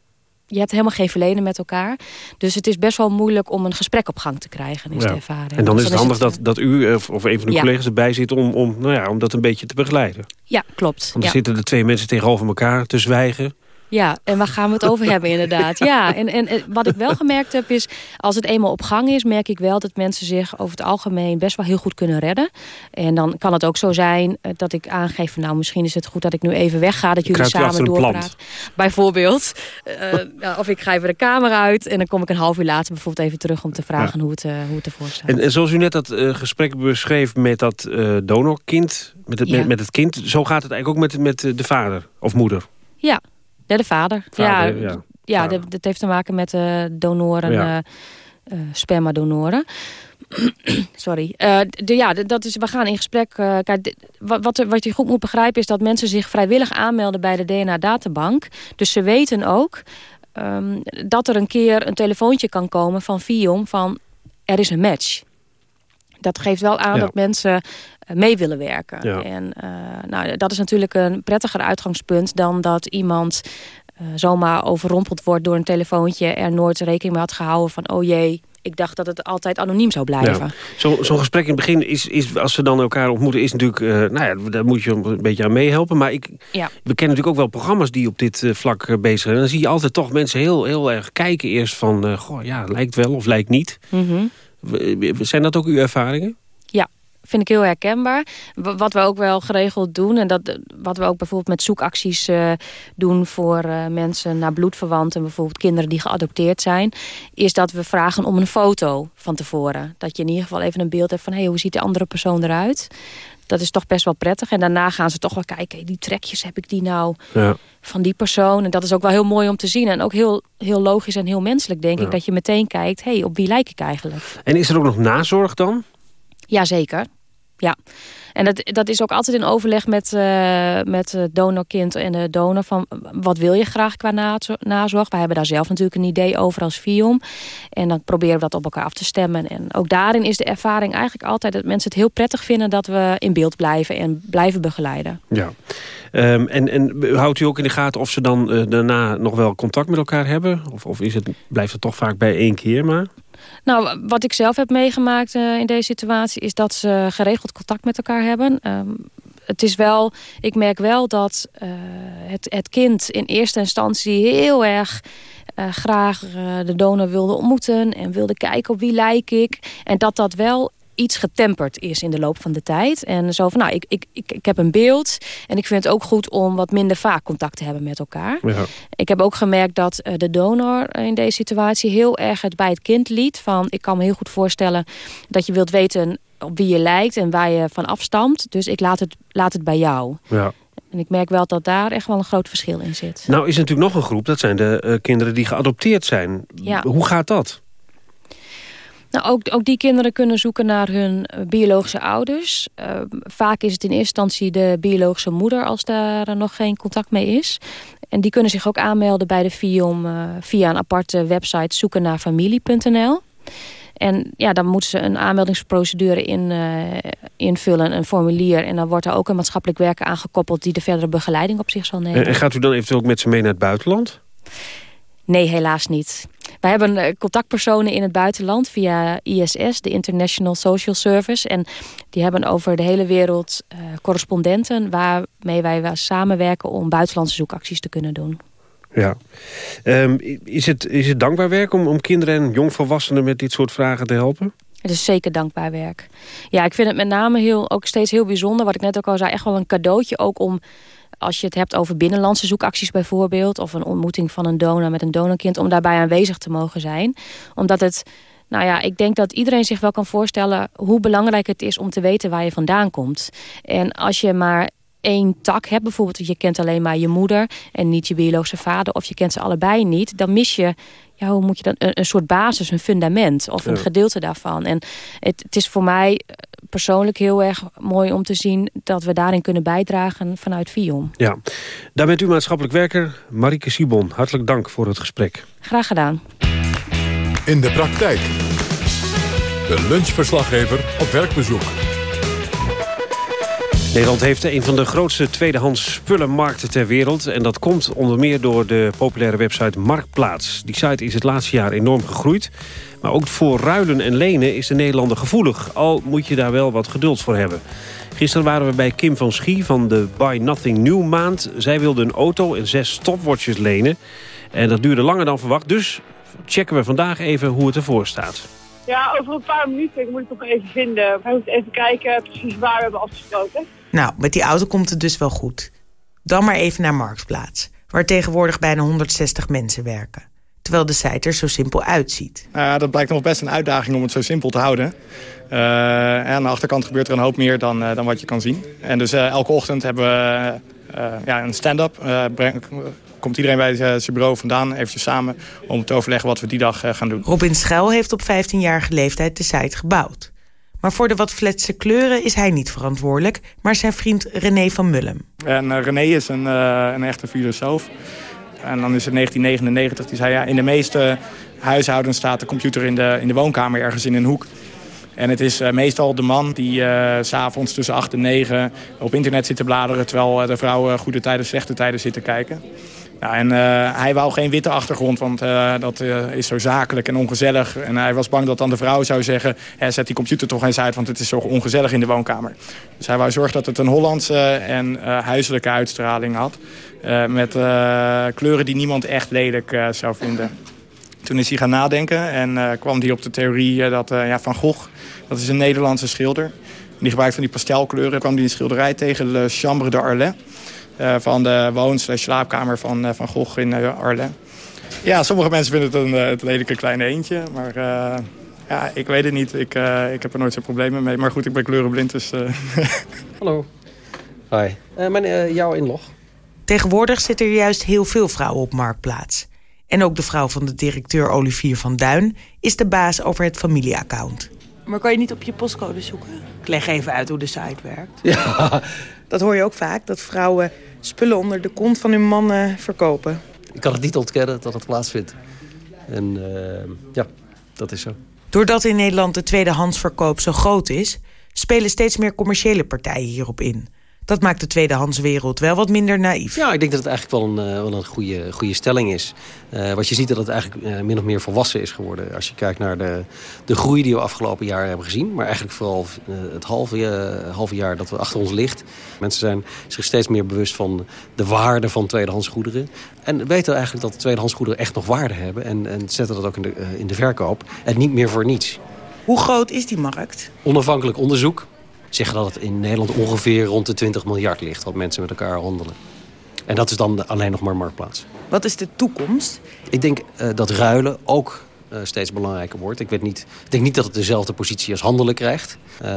je hebt helemaal geen verleden met elkaar. Dus het is best wel moeilijk om een gesprek op gang te krijgen, is Ja. de ervaring. En dan Dus is het handig dat, dat u eh, of, of een van Ja. collega's erbij zit om, om, nou ja, om dat een beetje te begeleiden. Ja, klopt. Want dan Ja. zitten de twee mensen tegenover elkaar te zwijgen. Ja, en waar gaan we het over hebben inderdaad. Ja, en, en, en wat ik wel gemerkt heb is... als het eenmaal op gang is, merk ik wel dat mensen zich over het algemeen best wel heel goed kunnen redden. En dan kan het ook zo zijn eh, dat ik aangeef... van, nou, misschien is het goed dat ik nu even wegga, dat jullie samen doorpraten. Bijvoorbeeld. Eh, ja, of ik ga even de kamer uit en dan kom ik een half uur later bijvoorbeeld even terug... om te vragen hoe, het, eh, hoe het ervoor staat. En, en zoals u net dat gesprek beschreef met dat donorkind, met het, Ja. met, met het kind... zo gaat het eigenlijk ook met, met de vader of moeder. Ja, ja de vader. Vader, ja, ja. ja, Vader. dat, heeft te maken met eh donoren, Ja. eh, eh, spermadonoren. Sorry. De, ja, dat is, we gaan in gesprek. kijk, wat, wat, wat je goed moet begrijpen is dat mensen zich vrijwillig aanmelden bij de DNA-databank. Dus ze weten ook ehm, dat er een keer een telefoontje kan komen van Viom van er is een match. Dat geeft wel aan Ja. dat mensen eh, mee willen werken. Ja. En eh, nou, dat is natuurlijk een prettiger uitgangspunt dan dat iemand eh, zomaar overrompeld wordt door een telefoontje... er nooit rekening mee had gehouden van... oh jee, ik dacht dat het altijd anoniem zou blijven. Ja. Zo- Zo'n gesprek in het begin, is, is, als ze dan elkaar ontmoeten... is natuurlijk, nou ja, daar moet je een beetje aan meehelpen. Maar ik, Ja. we kennen natuurlijk ook wel programma's die op dit vlak bezig zijn. En dan zie je altijd toch mensen heel, heel erg kijken eerst van... goh, ja, lijkt wel of lijkt niet. W- Zijn dat ook uw ervaringen? Vind ik heel herkenbaar. Wat we ook wel geregeld doen... en dat, wat we ook bijvoorbeeld met zoekacties eh, doen... voor eh, mensen naar bloedverwanten... bijvoorbeeld kinderen die geadopteerd zijn... is dat we vragen om een foto van tevoren. Dat je in ieder geval even een beeld hebt van... Hey, hoe ziet de andere persoon eruit? Dat is toch best wel prettig. En daarna gaan ze toch wel kijken... hey, die trekjes, heb ik die nou Ja. van die persoon? En dat is ook wel heel mooi om te zien. En ook heel, heel logisch en heel menselijk, denk Ja. ik... dat je meteen kijkt, hey, op wie lijk ik eigenlijk? En is er ook nog nazorg dan? Jazeker. Ja. En dat, dat is ook altijd in overleg met, eh, met het donorkind en de donor. Van wat wil je graag qua nazo- nazorg? Wij hebben daar zelf natuurlijk een idee over als FIOM. En dan proberen we dat op elkaar af te stemmen. En ook daarin is de ervaring eigenlijk altijd dat mensen het heel prettig vinden... dat we in beeld blijven en blijven begeleiden. Ja. Ehm, en, en houdt u ook in de gaten of ze dan eh, daarna nog wel contact met elkaar hebben? Of, of is het, blijft het toch vaak bij één keer maar? Nou, wat ik zelf heb meegemaakt eh, in deze situatie... is dat ze geregeld contact met elkaar hebben. Ehm, het is wel, ik merk wel dat eh, het, het kind in eerste instantie heel erg... eh, graag de donor wilde ontmoeten en wilde kijken op wie lijk ik. En dat dat wel iets getemperd is in de loop van de tijd. En zo van, nou, ik, ik, ik, ik heb een beeld... en ik vind het ook goed om wat minder vaak contact te hebben met elkaar. Ja. Ik heb ook gemerkt dat eh, de donor in deze situatie heel erg het bij het kind liet. Van, ik kan me heel goed voorstellen dat je wilt weten op wie je lijkt en waar je van afstamt. Dus ik laat het, laat het bij jou. Ja. En ik merk wel dat daar echt wel een groot verschil in zit. Nou is er natuurlijk nog een groep, dat zijn de eh, kinderen die geadopteerd zijn. Ja. Hoe gaat dat? Nou, ook, ook die kinderen kunnen zoeken naar hun eh, biologische ouders. Eh, vaak is het in eerste instantie de biologische moeder als daar nog geen contact mee is. En die kunnen zich ook aanmelden bij de FIOM eh, via een aparte website zoeken naar familie.nl. En ja, dan moeten ze een aanmeldingsprocedure in, invullen, een formulier. En dan wordt er ook een maatschappelijk werker aangekoppeld... die de verdere begeleiding op zich zal nemen. En, en gaat u dan eventueel ook met ze mee naar het buitenland? Nee, helaas niet. Wij hebben eh, contactpersonen in het buitenland via ISS, de International Social Service. En die hebben over de hele wereld uh, correspondenten... waarmee wij samenwerken om buitenlandse zoekacties te kunnen doen. Ja. Um, is, het, is het dankbaar werk om, om kinderen en jongvolwassenen met dit soort vragen te helpen? Het is zeker dankbaar werk. Ja, ik vind het met name heel, ook steeds heel bijzonder. Wat ik net ook al zei, echt wel een cadeautje ook om... als je het hebt over binnenlandse zoekacties bijvoorbeeld... of een ontmoeting van een donor met een donorkind... om daarbij aanwezig te mogen zijn. Omdat het... Nou ja, ik denk dat iedereen zich wel kan voorstellen... hoe belangrijk het is om te weten waar je vandaan komt. En als je maar één tak hebt, bijvoorbeeld je kent alleen maar je moeder... en niet je biologische vader, of je kent ze allebei niet... dan mis je ja, hoe moet je dan, een, een soort basis, een fundament of een gedeelte daarvan. En het, het, is voor mij persoonlijk heel erg mooi om te zien dat we daarin kunnen bijdragen vanuit FIOM. Ja, daar bent u maatschappelijk werker, Marike Sibon. Hartelijk dank voor het gesprek. Graag gedaan. In de praktijk. De lunchverslaggever op werkbezoek. Nederland heeft een van de grootste tweedehands spullenmarkten ter wereld. En dat komt onder meer door de populaire website Marktplaats. Die site is het laatste jaar enorm gegroeid. Maar ook voor ruilen en lenen is de Nederlander gevoelig. Al moet je daar wel wat geduld voor hebben. Gisteren waren we bij Kim van Schie van de Buy Nothing New maand. Zij wilde een auto en zes stopwatches lenen. En dat duurde langer dan verwacht. Dus checken we vandaag even hoe het ervoor staat. Ja, over een paar minuten. Ik moet het nog even vinden. We moeten even kijken precies waar we hebben afgesproken. Nou, met die auto komt het dus wel goed. Dan maar even naar Marktplaats, waar tegenwoordig bijna 160 mensen werken. Terwijl de site er zo simpel uitziet. Nou ja, dat blijkt nog best een uitdaging om het zo simpel te houden. Uh, aan de achterkant gebeurt er een hoop meer dan, uh, dan wat je kan zien. En dus uh, elke ochtend hebben we ja, een stand-up. komt iedereen bij zijn bureau vandaan, eventjes samen... om te overleggen wat we die dag gaan doen. Robin Schuil heeft op 15-jarige leeftijd de site gebouwd. Maar voor de wat fletse kleuren is hij niet verantwoordelijk... maar zijn vriend René van Mullem. En uh, René is een, uh, een echte filosoof. En dan is het 1999. Die zei, ja, in de meeste huishoudens staat de computer in de, in de woonkamer ergens in een hoek. En het is uh, meestal de man die uh, s'avonds tussen 8 en 9 op internet zit te bladeren... terwijl de vrouw goede tijden, slechte tijden zit te kijken. Nou, en uh, hij wou geen witte achtergrond, want uh, dat uh, is zo zakelijk en ongezellig. En hij was bang dat dan de vrouw zou zeggen... zet die computer toch eens uit, want het is zo ongezellig in de woonkamer. Dus hij wou zorgen dat het een Hollandse en huiselijke uitstraling had. met kleuren die niemand echt lelijk zou vinden. Toen is hij gaan nadenken en kwam hij op de theorie dat ja, Van Gogh... dat is een Nederlandse schilder. Die gebruikt van die pastelkleuren. kwam hij een schilderij tegen Le Chambre de Arles... Uh, van de woon- slaapkamer van, uh, van Gogh in uh, Arles. Ja, sommige mensen vinden het een het lelijke kleine eentje. Maar ja, ik weet het niet. Ik, ik heb er nooit zo'n problemen mee. Maar goed, ik ben kleurenblind, dus... Hallo. Hi. mijn, jouw inlog. Tegenwoordig zitten er juist heel veel vrouwen op Marktplaats. En ook de vrouw van de directeur Olivier van Duin... is de baas over het familieaccount. Maar kan je niet op je postcode zoeken? Ik leg even uit hoe de site werkt. Ja, dat hoor je ook vaak, dat vrouwen spullen onder de kont van hun mannen verkopen. Ik kan het niet ontkennen dat het plaatsvindt. En uh, ja, dat is zo. Doordat in Nederland de tweedehandsverkoop zo groot is... spelen steeds meer commerciële partijen hierop in. Dat maakt de tweedehandswereld wel wat minder naïef. Ja, ik denk dat het eigenlijk wel een, uh, wel een goede, goede stelling is. Uh, wat je ziet dat het eigenlijk uh, min of meer volwassen is geworden. Als je kijkt naar de, de groei die we afgelopen jaar hebben gezien. Maar eigenlijk vooral het halve, halve jaar dat we achter ons ligt. Mensen zijn zich steeds meer bewust van de waarde van tweedehands goederen. En weten eigenlijk dat de tweedehands goederen echt nog waarde hebben. En, en zetten dat ook in de, in de verkoop. En niet meer voor niets. Hoe groot is die markt? Onafhankelijk onderzoek zeggen dat het in Nederland ongeveer rond de 20 miljard ligt... wat mensen met elkaar handelen. En dat is dan alleen nog maar marktplaats. Wat is de toekomst? Ik denk uh, dat ruilen ook uh, steeds belangrijker wordt. Ik, weet niet, ik denk niet dat het dezelfde positie als handelen krijgt. Uh,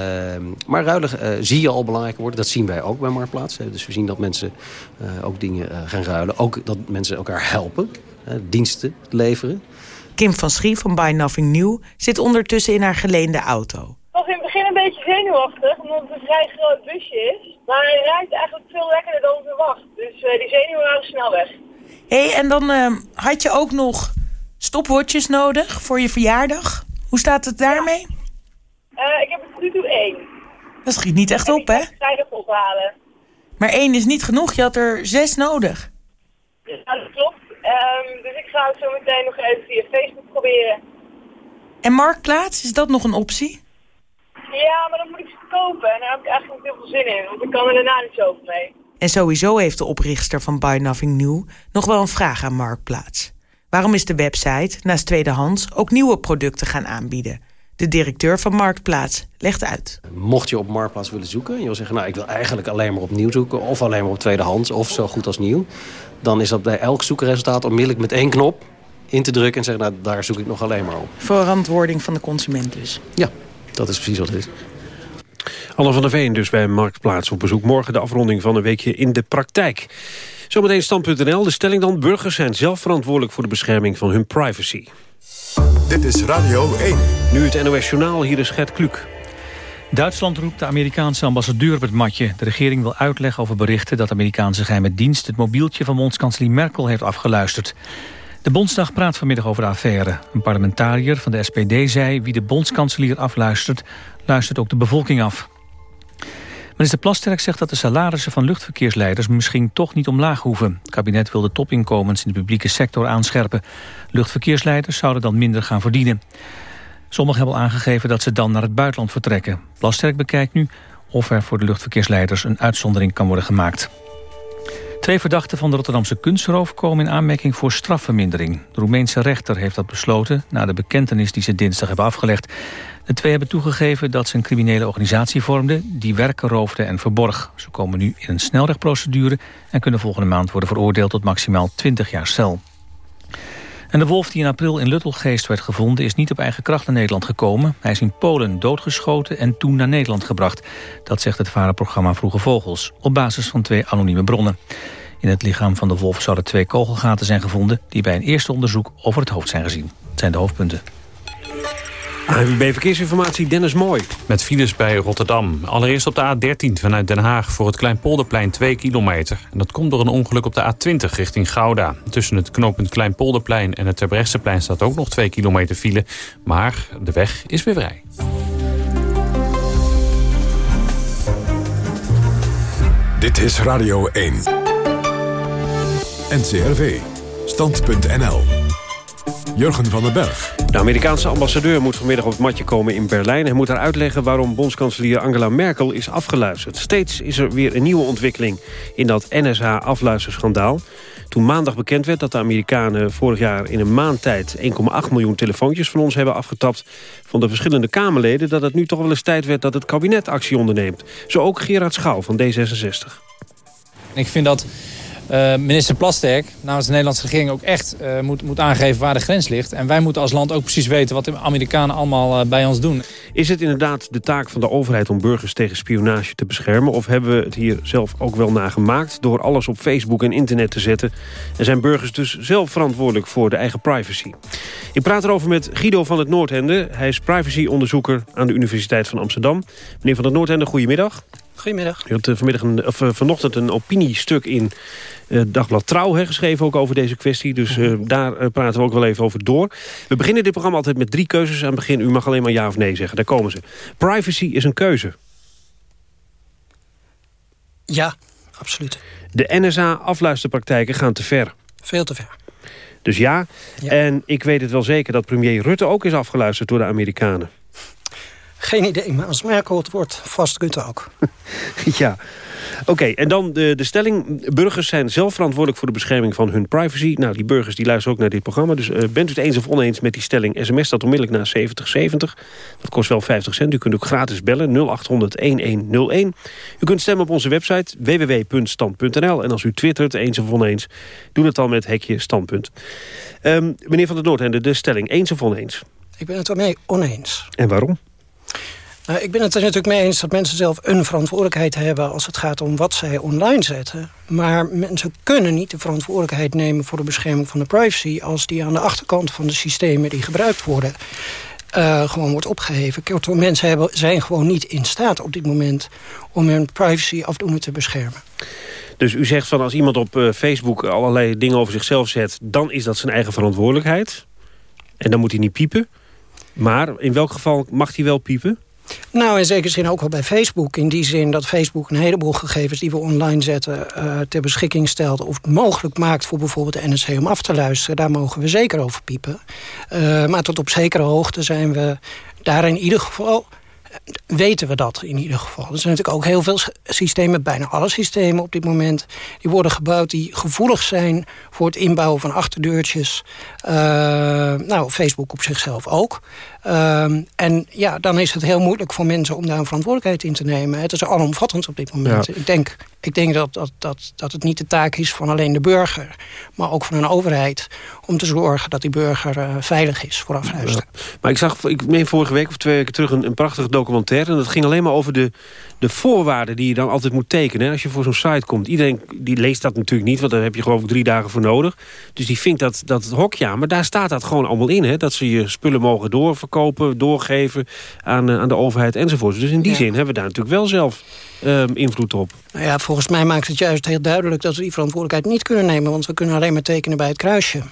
maar ruilen uh, zie je al belangrijker worden. Dat zien wij ook bij Marktplaats. Dus we zien dat mensen ook dingen gaan ruilen. Ook dat mensen elkaar helpen. diensten leveren. Kim van Schie van Buy Nothing New zit ondertussen in haar geleende auto nog in het begin een beetje zenuwachtig, omdat het een vrij groot busje is. Maar hij rijdt eigenlijk veel lekkerder dan verwacht. Dus uh, die zenuwen waren snel weg. Hé, hey, en dan uh, had je ook nog stopwatches nodig voor je verjaardag. Hoe staat het daarmee? Ja. Uh, ik heb er nu toe één. Dat schiet niet echt en op, hè? Ik ophalen. Maar één is niet genoeg, je had er zes nodig. Ja, dat klopt. Ehm, dus ik ga het zo meteen nog even via Facebook proberen. En Marktplaats, is dat nog een optie? Ja, maar dan moet ik ze kopen. En daar heb ik eigenlijk niet heel veel zin in. Want ik kan er daarna niet zoveel mee. En sowieso heeft de oprichter van Buy Nothing New nog wel een vraag aan Marktplaats. Waarom is de website, naast tweedehands, ook nieuwe producten gaan aanbieden? De directeur van Marktplaats legt uit. Mocht je op Marktplaats willen zoeken... en je wil zeggen, nou, ik wil eigenlijk alleen maar op nieuw zoeken... of alleen maar op tweedehands, of zo goed als nieuw... dan is dat bij elk zoekresultaat onmiddellijk met één knop in te drukken... en zeggen, nou, daar zoek ik nog alleen maar op. Verantwoording van de consument dus. Ja, dat is precies wat het is. Anne van der Veen dus bij Marktplaats op bezoek. Morgen de afronding van een weekje in de praktijk. Zometeen stand.nl. De stelling dan. Burgers zijn zelf verantwoordelijk voor de bescherming van hun privacy. Dit is Radio 1. Nu het NOS Journaal. Hier is Gert Kluk. Duitsland roept de Amerikaanse ambassadeur op het matje. De regering wil uitleg over berichten dat de Amerikaanse geheime dienst... het mobieltje van bondskanselier Merkel heeft afgeluisterd. De Bondsdag praat vanmiddag over de affaire. Een parlementariër van de SPD zei... wie de bondskanselier afluistert, luistert ook de bevolking af. Minister Plasterk zegt dat de salarissen van luchtverkeersleiders misschien toch niet omlaag hoeven. Het kabinet wil de topinkomens in de publieke sector aanscherpen. Luchtverkeersleiders zouden dan minder gaan verdienen. Sommigen hebben al aangegeven dat ze dan naar het buitenland vertrekken. Plasterk bekijkt nu of er voor de luchtverkeersleiders een uitzondering kan worden gemaakt. Twee verdachten van de Rotterdamse kunstroof komen in aanmerking voor strafvermindering. De Roemeense rechter heeft dat besloten na de bekentenis die ze dinsdag hebben afgelegd. De twee hebben toegegeven dat ze een criminele organisatie vormden... die werken roofde en verborg. Ze komen nu in een snelrechtprocedure... en kunnen volgende maand worden veroordeeld tot maximaal 20 jaar cel. En de wolf die in april in Luttelgeest werd gevonden... is niet op eigen kracht naar Nederland gekomen. Hij is in Polen doodgeschoten en toen naar Nederland gebracht. Dat zegt het varenprogramma Vroege Vogels... op basis van twee anonieme bronnen. In het lichaam van de wolf zouden twee kogelgaten zijn gevonden... die bij een eerste onderzoek over het hoofd zijn gezien. Dat zijn de hoofdpunten. ANWB Verkeersinformatie, Dennis Mooi. Met files bij Rotterdam. Allereerst op de A13 vanuit Den Haag voor het Kleinpolderplein 2 kilometer. En dat komt door een ongeluk op de A20 richting Gouda. Tussen het knooppunt Kleinpolderplein en het Terbrechtseplein staat ook nog 2 kilometer file. Maar de weg is weer vrij. Dit is Radio 1. NCRV. Stand.nl. Jurgen van den Berg. De Amerikaanse ambassadeur moet vanmiddag op het matje komen in Berlijn. Hij moet daar uitleggen waarom bondskanselier Angela Merkel is afgeluisterd. Steeds is er weer een nieuwe ontwikkeling in dat NSA-afluisterschandaal. Toen maandag bekend werd dat de Amerikanen vorig jaar in een maand tijd 1,8 miljoen telefoontjes van ons hebben afgetapt van de verschillende Kamerleden, dat het nu toch wel eens tijd werd dat het kabinet actie onderneemt. Zo ook Gerard Schouw van D66. Ik vind dat uh, minister Plasterk namens de Nederlandse regering ook echt uh, moet, moet aangeven waar de grens ligt. En wij moeten als land ook precies weten wat de Amerikanen allemaal uh, bij ons doen. Is het inderdaad de taak van de overheid om burgers tegen spionage te beschermen? Of hebben we het hier zelf ook wel nagemaakt door alles op Facebook en internet te zetten? En zijn burgers dus zelf verantwoordelijk voor de eigen privacy? Ik praat erover met Guido van het Noordhende. Hij is privacyonderzoeker aan de Universiteit van Amsterdam. Meneer van het Noordhende, goedemiddag. Goedemiddag. U had vanmiddag een, of, vanochtend een opiniestuk in uh, Dagblad Trouw geschreven ook over deze kwestie. Dus uh, daar uh, praten we ook wel even over door. We beginnen dit programma altijd met drie keuzes aan het begin. U mag alleen maar ja of nee zeggen. Daar komen ze. Privacy is een keuze. Ja, absoluut. De NSA-afluisterpraktijken gaan te ver. Veel te ver. Dus ja. ja. En ik weet het wel zeker dat premier Rutte ook is afgeluisterd door de Amerikanen. Geen idee, maar als Merkel het wordt, vast Rutte ook. ja. Oké, okay, en dan de, de stelling. Burgers zijn zelf verantwoordelijk voor de bescherming van hun privacy. Nou, die burgers die luisteren ook naar dit programma. Dus uh, bent u het eens of oneens met die stelling? SMS staat onmiddellijk naar 7070. Dat kost wel 50 cent. U kunt ook gratis bellen 0800-1101. U kunt stemmen op onze website www.stand.nl. En als u twittert, eens of oneens, doe dat dan met hekje standpunt. Um, meneer Van der Noordhende, de stelling eens of oneens? Ik ben het ermee oneens. En waarom? Nou, ik ben het er natuurlijk mee eens dat mensen zelf een verantwoordelijkheid hebben... als het gaat om wat zij online zetten. Maar mensen kunnen niet de verantwoordelijkheid nemen... voor de bescherming van de privacy... als die aan de achterkant van de systemen die gebruikt worden... Uh, gewoon wordt opgeheven. Kortom, mensen zijn gewoon niet in staat op dit moment... om hun privacy afdoende te beschermen. Dus u zegt van als iemand op uh, Facebook allerlei dingen over zichzelf zet... dan is dat zijn eigen verantwoordelijkheid. En dan moet hij niet piepen. Maar in welk geval mag hij wel piepen? Nou, in zekere zin ook wel bij Facebook. In die zin dat Facebook een heleboel gegevens die we online zetten... Uh, ter beschikking stelt of het mogelijk maakt voor bijvoorbeeld de NSC om af te luisteren. Daar mogen we zeker over piepen. Uh, maar tot op zekere hoogte zijn we daar in ieder geval weten we dat in ieder geval. Er zijn natuurlijk ook heel veel systemen, bijna alle systemen op dit moment... die worden gebouwd die gevoelig zijn voor het inbouwen van achterdeurtjes. Uh, nou, Facebook op zichzelf ook. Uh, en ja, dan is het heel moeilijk voor mensen om daar een verantwoordelijkheid in te nemen. Het is alomvattend op dit moment. Ja. Ik denk, ik denk dat, dat, dat, dat het niet de taak is van alleen de burger... maar ook van een overheid om te zorgen dat die burger uh, veilig is voor afluisteren. Ja. Maar ik zag, ik meen vorige week of twee weken terug... een, een prachtig documentaire en dat ging alleen maar over de, de voorwaarden... die je dan altijd moet tekenen als je voor zo'n site komt. Iedereen die leest dat natuurlijk niet, want daar heb je geloof ik drie dagen voor nodig. Dus die vindt dat, dat hokje aan. Maar daar staat dat gewoon allemaal in, hè, dat ze je spullen mogen doorverkopen, doorgeven aan, uh, aan de overheid enzovoort. Dus in die ja. zin hebben we daar natuurlijk wel zelf uh, invloed op. Nou ja, volgens mij maakt het juist heel duidelijk dat we die verantwoordelijkheid niet kunnen nemen. Want we kunnen alleen maar tekenen bij het kruisje.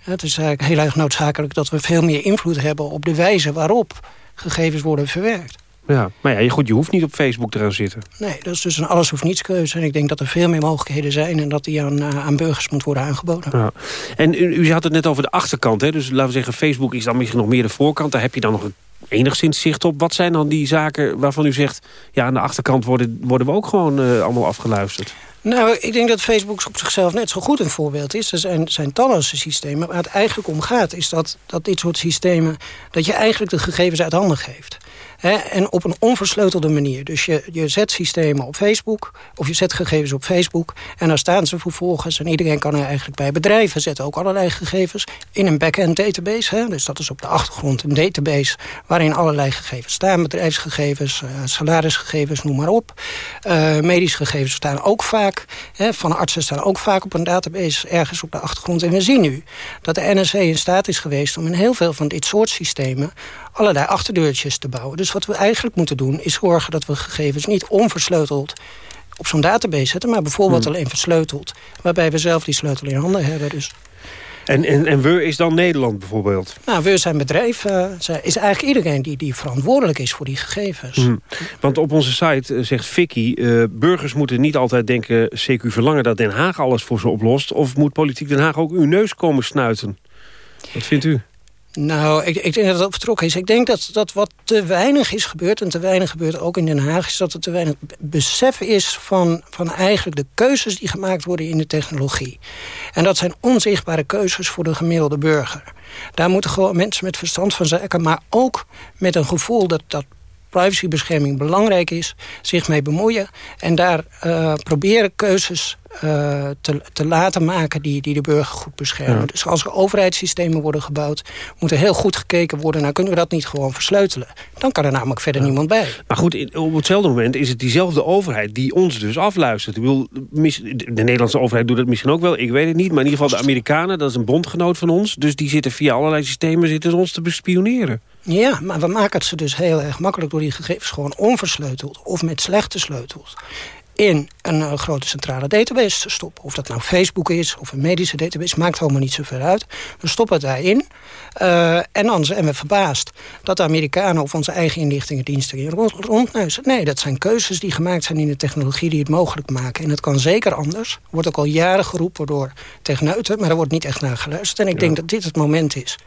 Het is eigenlijk heel erg noodzakelijk dat we veel meer invloed hebben op de wijze waarop gegevens worden verwerkt. Ja, maar ja, goed, je hoeft niet op Facebook te gaan zitten. Nee, dat is dus een alles of niets keuze. En ik denk dat er veel meer mogelijkheden zijn... en dat die aan, uh, aan burgers moet worden aangeboden. Ja. En u, u had het net over de achterkant. Hè? Dus laten we zeggen, Facebook is dan misschien nog meer de voorkant. Daar heb je dan nog enigszins zicht op. Wat zijn dan die zaken waarvan u zegt... ja, aan de achterkant worden, worden we ook gewoon uh, allemaal afgeluisterd? Nou, ik denk dat Facebook op zichzelf net zo goed een voorbeeld is. Er zijn, zijn talloze systemen. Waar het eigenlijk om gaat is dat, dat dit soort systemen... dat je eigenlijk de gegevens uit handen geeft. En op een onversleutelde manier. Dus je, je zet systemen op Facebook, of je zet gegevens op Facebook... en daar staan ze vervolgens, en iedereen kan er eigenlijk bij bedrijven... zetten ook allerlei gegevens in een back-end database. Dus dat is op de achtergrond een database waarin allerlei gegevens staan. Bedrijfsgegevens, uh, salarisgegevens, noem maar op. Uh, medische gegevens staan ook vaak. He, van artsen staan ook vaak op een database ergens op de achtergrond. En we zien nu dat de NSC in staat is geweest... om in heel veel van dit soort systemen allerlei achterdeurtjes te bouwen. Dus wat we eigenlijk moeten doen is zorgen dat we gegevens niet onversleuteld op zo'n database zetten... maar bijvoorbeeld hmm. alleen versleuteld. Waarbij we zelf die sleutel in handen hebben. Dus. En, en, en we is dan Nederland bijvoorbeeld? Nou, we zijn bedrijf. Uh, is eigenlijk iedereen die, die verantwoordelijk is voor die gegevens. Hmm. Want op onze site uh, zegt Vicky... Uh, burgers moeten niet altijd denken... CQ verlangen dat Den Haag alles voor ze oplost... of moet politiek Den Haag ook uw neus komen snuiten? Wat vindt u? Nou, ik, ik denk dat het vertrokken is. Ik denk dat, dat wat te weinig is gebeurd... en te weinig gebeurt ook in Den Haag... is dat er te weinig besef is van, van eigenlijk de keuzes... die gemaakt worden in de technologie. En dat zijn onzichtbare keuzes voor de gemiddelde burger. Daar moeten gewoon mensen met verstand van zaken... maar ook met een gevoel dat, dat privacybescherming belangrijk is... zich mee bemoeien en daar uh, proberen keuzes uh, te, te laten maken die, die de burger goed beschermen. Ja. Dus als er overheidssystemen worden gebouwd... moet er heel goed gekeken worden... nou kunnen we dat niet gewoon versleutelen. Dan kan er namelijk verder ja. niemand bij. Maar goed, op hetzelfde moment is het diezelfde overheid... die ons dus afluistert. Ik bedoel, de Nederlandse overheid doet dat misschien ook wel. Ik weet het niet, maar in ieder geval de Amerikanen... dat is een bondgenoot van ons. Dus die zitten via allerlei systemen zitten ons te bespioneren. Ja, maar we maken het ze dus heel erg makkelijk... door die gegevens gewoon onversleuteld of met slechte sleutels in een uh, grote centrale database te stoppen. Of dat nou Facebook is of een medische database, maakt helemaal niet zoveel uit. We stoppen het daarin. Uh, en dan zijn we verbaasd dat de Amerikanen of onze eigen inlichtingendiensten hier rond, rondneuzen. Nee, dat zijn keuzes die gemaakt zijn in de technologie die het mogelijk maken. En het kan zeker anders. Wordt ook al jaren geroepen door techneuten, maar er wordt niet echt naar geluisterd. En ik ja. denk dat dit het moment is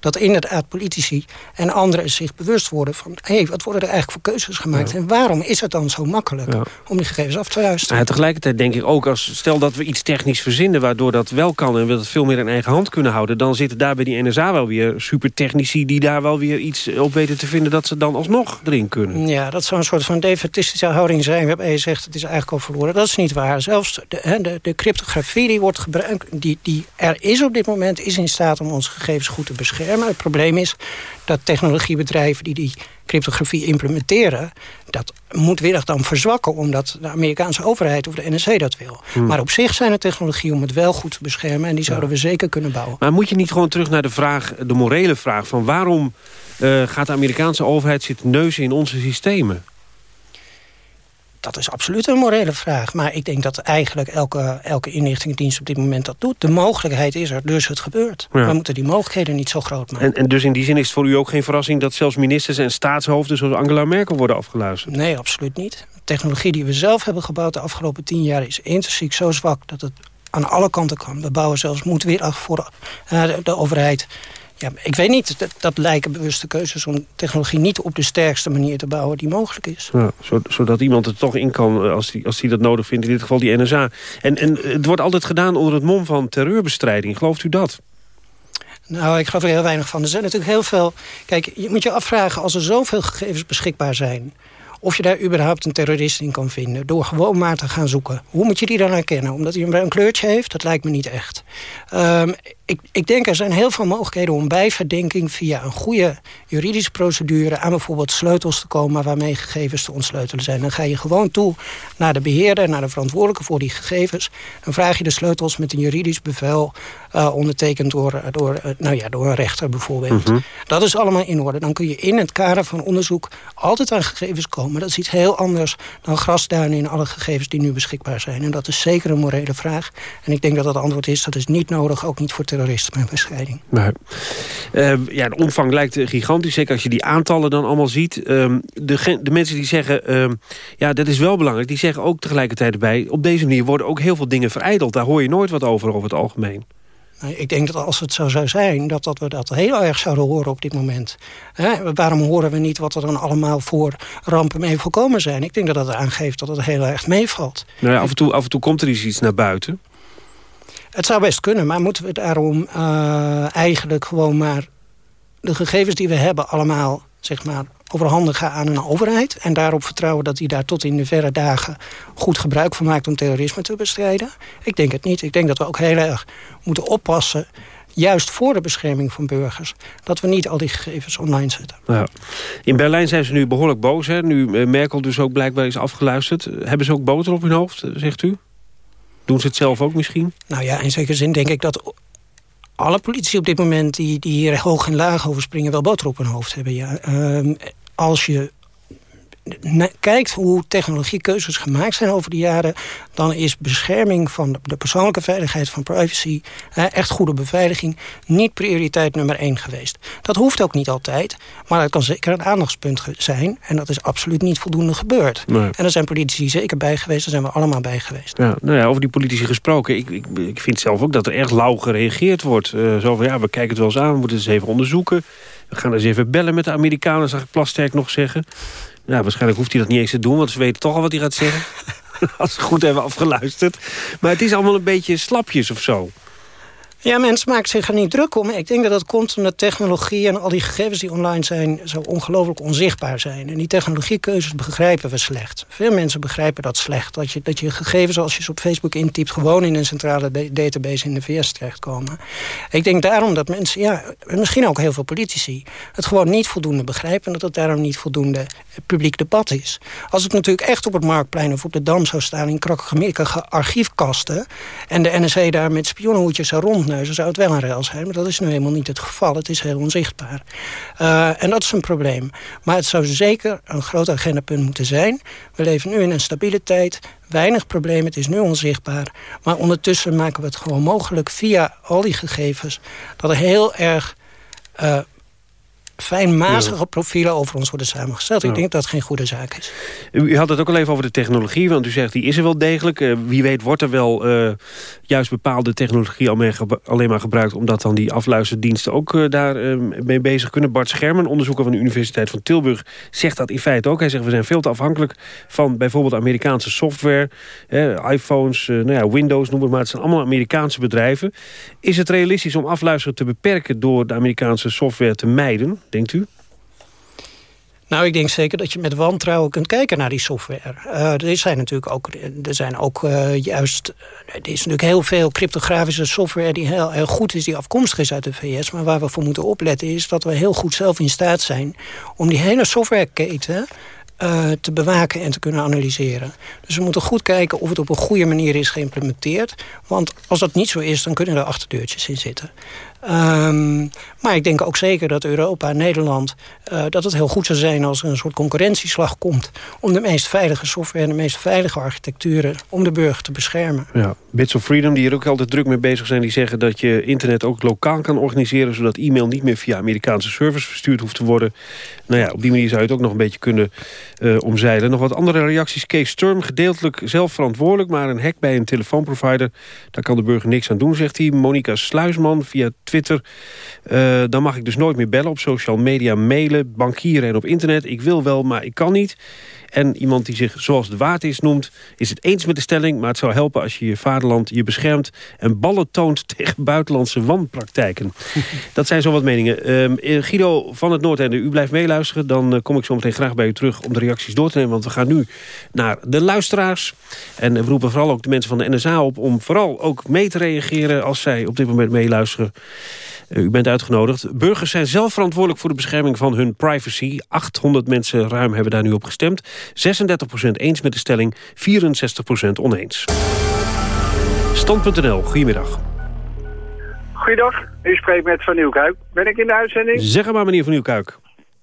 dat inderdaad politici en anderen zich bewust worden van... hé, hey, wat worden er eigenlijk voor keuzes gemaakt? Ja. En waarom is het dan zo makkelijk ja. om die gegevens af te luisteren? Ja, tegelijkertijd denk ik ook, als, stel dat we iets technisch verzinnen... waardoor dat wel kan en we dat veel meer in eigen hand kunnen houden... dan zitten daar bij die NSA wel weer supertechnici... die daar wel weer iets op weten te vinden dat ze dan alsnog erin kunnen. Ja, dat zou een soort van defetistische houding zijn. Waarbij je zegt, het is eigenlijk al verloren. Dat is niet waar. Zelfs de, de, de cryptografie die wordt gebruikt... Die, die er is op dit moment, is in staat om onze gegevens goed te beschermen. Het probleem is dat technologiebedrijven die die cryptografie implementeren... dat moet weer dan verzwakken omdat de Amerikaanse overheid of de NSC dat wil. Hmm. Maar op zich zijn er technologie om het wel goed te beschermen... en die zouden ja. we zeker kunnen bouwen. Maar moet je niet gewoon terug naar de vraag, de morele vraag... van waarom uh, gaat de Amerikaanse overheid zitten neuzen in onze systemen? Dat is absoluut een morele vraag. Maar ik denk dat eigenlijk elke, elke inlichtingendienst op dit moment dat doet. De mogelijkheid is er, dus het gebeurt. We moeten die mogelijkheden niet zo groot maken. En, en dus in die zin is het voor u ook geen verrassing... dat zelfs ministers en staatshoofden zoals Angela Merkel worden afgeluisterd? Nee, absoluut niet. De technologie die we zelf hebben gebouwd de afgelopen tien jaar... is intrinsiek zo zwak dat het aan alle kanten kan. We bouwen zelfs moedwillig voor de, de overheid ja, ik weet niet, dat, dat, lijken bewuste keuzes om technologie niet op de sterkste manier te bouwen die mogelijk is. Ja, zodat iemand er toch in kan eh, als hij als die dat nodig vindt, in dit geval die NSA. En, en het wordt altijd gedaan onder het mom van terreurbestrijding. Gelooft u dat? Nou, ik geloof er heel weinig van. Er zijn natuurlijk heel veel... Kijk, je moet je afvragen, als er zoveel gegevens beschikbaar zijn of je daar überhaupt een terrorist in kan vinden. Door gewoon maar te gaan zoeken. Hoe moet je die dan herkennen? Omdat hij een kleurtje heeft? Dat lijkt me niet echt. Um, ik, ik denk er zijn heel veel mogelijkheden om bij verdenking... via een goede juridische procedure aan bijvoorbeeld sleutels te komen... waarmee gegevens te ontsleutelen zijn. Dan ga je gewoon toe naar de beheerder, naar de verantwoordelijke voor die gegevens. Dan vraag je de sleutels met een juridisch bevel... Uh, ondertekend door, door, uh, nou ja, door een rechter bijvoorbeeld. Mm -hmm. Dat is allemaal in orde. Dan kun je in het kader van onderzoek altijd aan gegevens komen. Dat is iets heel anders dan grasduinen in alle gegevens die nu beschikbaar zijn. En dat is zeker een morele vraag. En ik denk dat dat antwoord is, dat is niet nodig, ook niet voor terrorismebestrijding. Maar, uh, ja, de omvang lijkt gigantisch, zeker als je die aantallen dan allemaal ziet. Uh, de, de, mensen die zeggen, uh, ja, dat is wel belangrijk... die zeggen ook tegelijkertijd erbij... op deze manier worden ook heel veel dingen verijdeld. Daar hoor je nooit wat over, over het algemeen. Ik denk dat als het zo zou zijn, dat, dat we dat heel erg zouden horen op dit moment. Waarom horen we niet wat er dan allemaal voor rampen mee voorkomen zijn? Ik denk dat dat aangeeft dat het heel erg meevalt. Nou ja, af, en toe, af en toe komt er iets naar buiten. Het zou best kunnen, maar moeten we daarom uh, eigenlijk gewoon maar... de gegevens die we hebben allemaal, zeg maar, overhandigen aan een overheid... en daarop vertrouwen dat die daar tot in de verre dagen... goed gebruik van maakt om terrorisme te bestrijden? Ik denk het niet. Ik denk dat we ook heel erg moeten oppassen juist voor de bescherming van burgers... dat we niet al die gegevens online zetten. In Berlijn zijn ze nu behoorlijk boos. Hè? Nu eh, Merkel dus ook blijkbaar is afgeluisterd. Hebben ze ook boter op hun hoofd, zegt u? Doen ze het zelf ook misschien? Nou ja, in zekere zin denk ik dat alle politici op dit moment... die, die hier hoog en laag over springen... wel boter op hun hoofd hebben, ja. Uh, als je kijkt hoe technologiekeuzes gemaakt zijn over de jaren... dan is bescherming van de persoonlijke veiligheid van privacy... echt goede beveiliging, niet prioriteit nummer één geweest. Dat hoeft ook niet altijd, maar het kan zeker een aandachtspunt zijn... en dat is absoluut niet voldoende gebeurd. Nee. En daar zijn politici zeker bij geweest, daar zijn we allemaal bij geweest. Ja, nou ja, over die politici gesproken, ik, ik, ik vind zelf ook dat er erg lauw gereageerd wordt. Uh, zo van, ja, we kijken het wel eens aan, we moeten het eens even onderzoeken... We gaan eens even bellen met de Amerikanen, zag ik Plasterk nog zeggen. Ja, waarschijnlijk hoeft hij dat niet eens te doen, want ze weten toch al wat hij gaat zeggen. Als ze goed hebben afgeluisterd. Maar het is allemaal een beetje slapjes of zo. Ja, mensen maken zich er niet druk om. Ik denk dat dat komt omdat technologie en al die gegevens die online zijn... zo ongelooflijk onzichtbaar zijn. En die technologiekeuzes begrijpen we slecht. Veel mensen begrijpen dat slecht. Dat je, dat je gegevens, als je ze op Facebook intypt... gewoon in een centrale database in de VS terechtkomen. Ik denk daarom dat mensen, ja, misschien ook heel veel politici... het gewoon niet voldoende begrijpen... en dat het daarom niet voldoende publiek debat is. Als het natuurlijk echt op het Marktplein of op de Dam zou staan... in krakkemikkige archiefkasten... en de NSA daar met spionnenhoedjes zou zou het wel een rel zijn. Maar dat is nu helemaal niet het geval. Het is heel onzichtbaar. Uh, en dat is een probleem. Maar het zou zeker een groot agendapunt moeten zijn. We leven nu in een stabiele tijd. Weinig problemen, het is nu onzichtbaar. Maar ondertussen maken we het gewoon mogelijk... via al die gegevens... dat er heel erg... Uh, fijnmazige ja. profielen over ons worden samengesteld. Ja. Ik denk dat dat geen goede zaak is. U had het ook al even over de technologie, want u zegt die is er wel degelijk. Uh, wie weet wordt er wel uh, juist bepaalde technologie alleen maar gebruikt... omdat dan die afluisterdiensten ook uh, daar mee bezig kunnen. Bart Schermen, onderzoeker van de Universiteit van Tilburg, zegt dat in feite ook. Hij zegt we zijn veel te afhankelijk van bijvoorbeeld Amerikaanse software. iPhones, nou ja, Windows, noem het maar. Het zijn allemaal Amerikaanse bedrijven. Is het realistisch om afluisteren te beperken door de Amerikaanse software te mijden? Denkt u? Nou, ik denk zeker dat je met wantrouwen kunt kijken naar die software. Uh, er zijn natuurlijk ook, er zijn ook uh, juist... Er is natuurlijk heel veel cryptografische software die heel, heel goed is... die afkomstig is uit de VS. Maar waar we voor moeten opletten is dat we heel goed zelf in staat zijn... om die hele softwareketen te bewaken en te kunnen analyseren. Dus we moeten goed kijken of het op een goede manier is geïmplementeerd. Want als dat niet zo is, dan kunnen er achterdeurtjes in zitten. Ehm, maar ik denk ook zeker dat Europa, Nederland... Uh, dat het heel goed zou zijn als er een soort concurrentieslag komt... om de meest veilige software en de meest veilige architecturen... om de burger te beschermen. Ja, Bits of Freedom, die er ook altijd druk mee bezig zijn... die zeggen dat je internet ook lokaal kan organiseren... zodat e-mail niet meer via Amerikaanse servers verstuurd hoeft te worden. Nou ja, op die manier zou je het ook nog een beetje kunnen uh, omzeilen. Nog wat andere reacties. Kees Sturm, gedeeltelijk zelf verantwoordelijk... maar een hack bij een telefoonprovider, daar kan de burger niks aan doen, zegt hij. Monika Sluisman via Twitter. Uh, dan mag ik dus nooit meer bellen op social media, mailen, bankieren en op internet. Ik wil wel, maar ik kan niet. En iemand die zich zoals de waard is noemt, is het eens met de stelling... maar het zou helpen als je je vaderland je beschermt... en ballen toont tegen buitenlandse wanpraktijken. Dat zijn zo wat meningen. Uh, Guido van het Noordende, u blijft meeluisteren. Dan uh, kom ik zo meteen graag bij u terug om de reacties door te nemen. Want we gaan nu naar de luisteraars. En we roepen vooral ook de mensen van de NSA op... om vooral ook mee te reageren als zij op dit moment meeluisteren. Uh, u bent uitgenodigd. Burgers zijn zelf verantwoordelijk voor de bescherming van hun privacy. 800 mensen ruim hebben daar nu op gestemd. 36% eens met de stelling, 64% oneens. Stand.nl, goedemiddag. Goeiedag, u spreekt met Van Nieuwkuik. Ben ik in de uitzending? Zeg maar, meneer Van Nieuwkuik.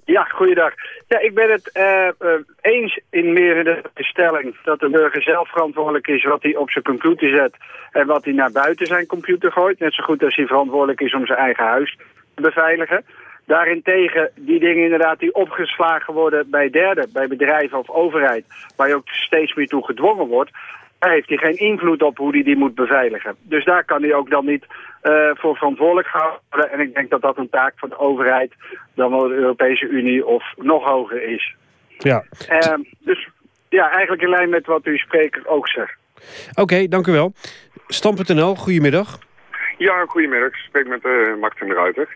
Ja, goeiedag. Ja, ik ben het uh, uh, eens in de stelling dat de burger zelf verantwoordelijk is wat hij op zijn computer zet en wat hij naar buiten zijn computer gooit. Net zo goed als hij verantwoordelijk is om zijn eigen huis te beveiligen. Daarentegen die dingen inderdaad die opgeslagen worden bij derden, bij bedrijven of overheid, waar je ook steeds meer toe gedwongen wordt, daar heeft hij geen invloed op hoe hij die moet beveiligen. Dus daar kan hij ook dan niet uh, voor verantwoordelijk houden. En ik denk dat dat een taak van de overheid, dan wel de Europese Unie of nog hoger is. Ja. Uh, dus ja, eigenlijk in lijn met wat uw spreker ook zegt. Oké, okay, dank u wel. Stam.nl, goedemiddag. Ja, goedemiddag. Ik spreek met uh, Martin de Ruiter.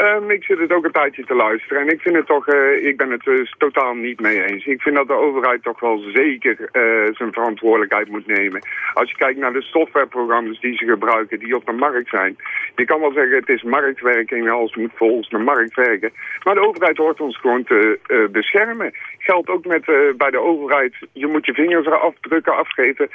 Um, ik zit het ook een tijdje te luisteren en ik vind het toch, uh, ik ben het dus totaal niet mee eens. Ik vind dat de overheid toch wel zeker uh, zijn verantwoordelijkheid moet nemen. Als je kijkt naar de softwareprogramma's die ze gebruiken, die op de markt zijn. Je kan wel zeggen het is marktwerking, alles moet volgens de markt werken. Maar de overheid hoort ons gewoon te uh, beschermen. Geldt ook met bij de overheid, je moet je vingers afdrukken, afgeven.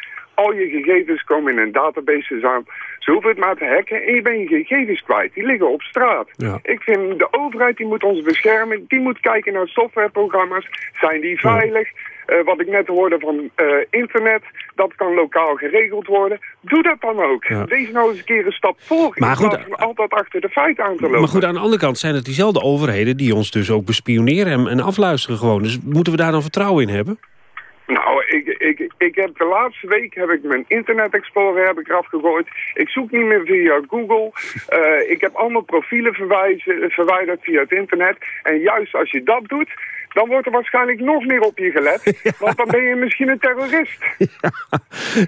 Al je gegevens komen in een database aan. Ze hoeven het maar te hacken en je bent je gegevens kwijt. Die liggen op straat. Ja. Ik vind de overheid die moet ons beschermen. Die moet kijken naar softwareprogramma's. Zijn die veilig? Uh, wat ik net hoorde van uh, internet, dat kan lokaal geregeld worden. Doe dat dan ook. Ja. Wees nou eens een keer een stap voor. Maar goed, van altijd achter de feiten aan te lopen. Maar goed, aan de andere kant zijn het diezelfde overheden... die ons dus ook bespioneren en, en afluisteren gewoon. Dus moeten we daar dan vertrouwen in hebben? Nou, ik, ik, ik heb de laatste week heb ik mijn Internet Explorer heb ik eraf gegooid. Ik zoek niet meer via Google. Uh, ik heb allemaal profielen verwijzen, verwijderd via het internet. En juist als je dat doet, dan wordt er waarschijnlijk nog meer op je gelet. Ja. Want dan ben je misschien een terrorist.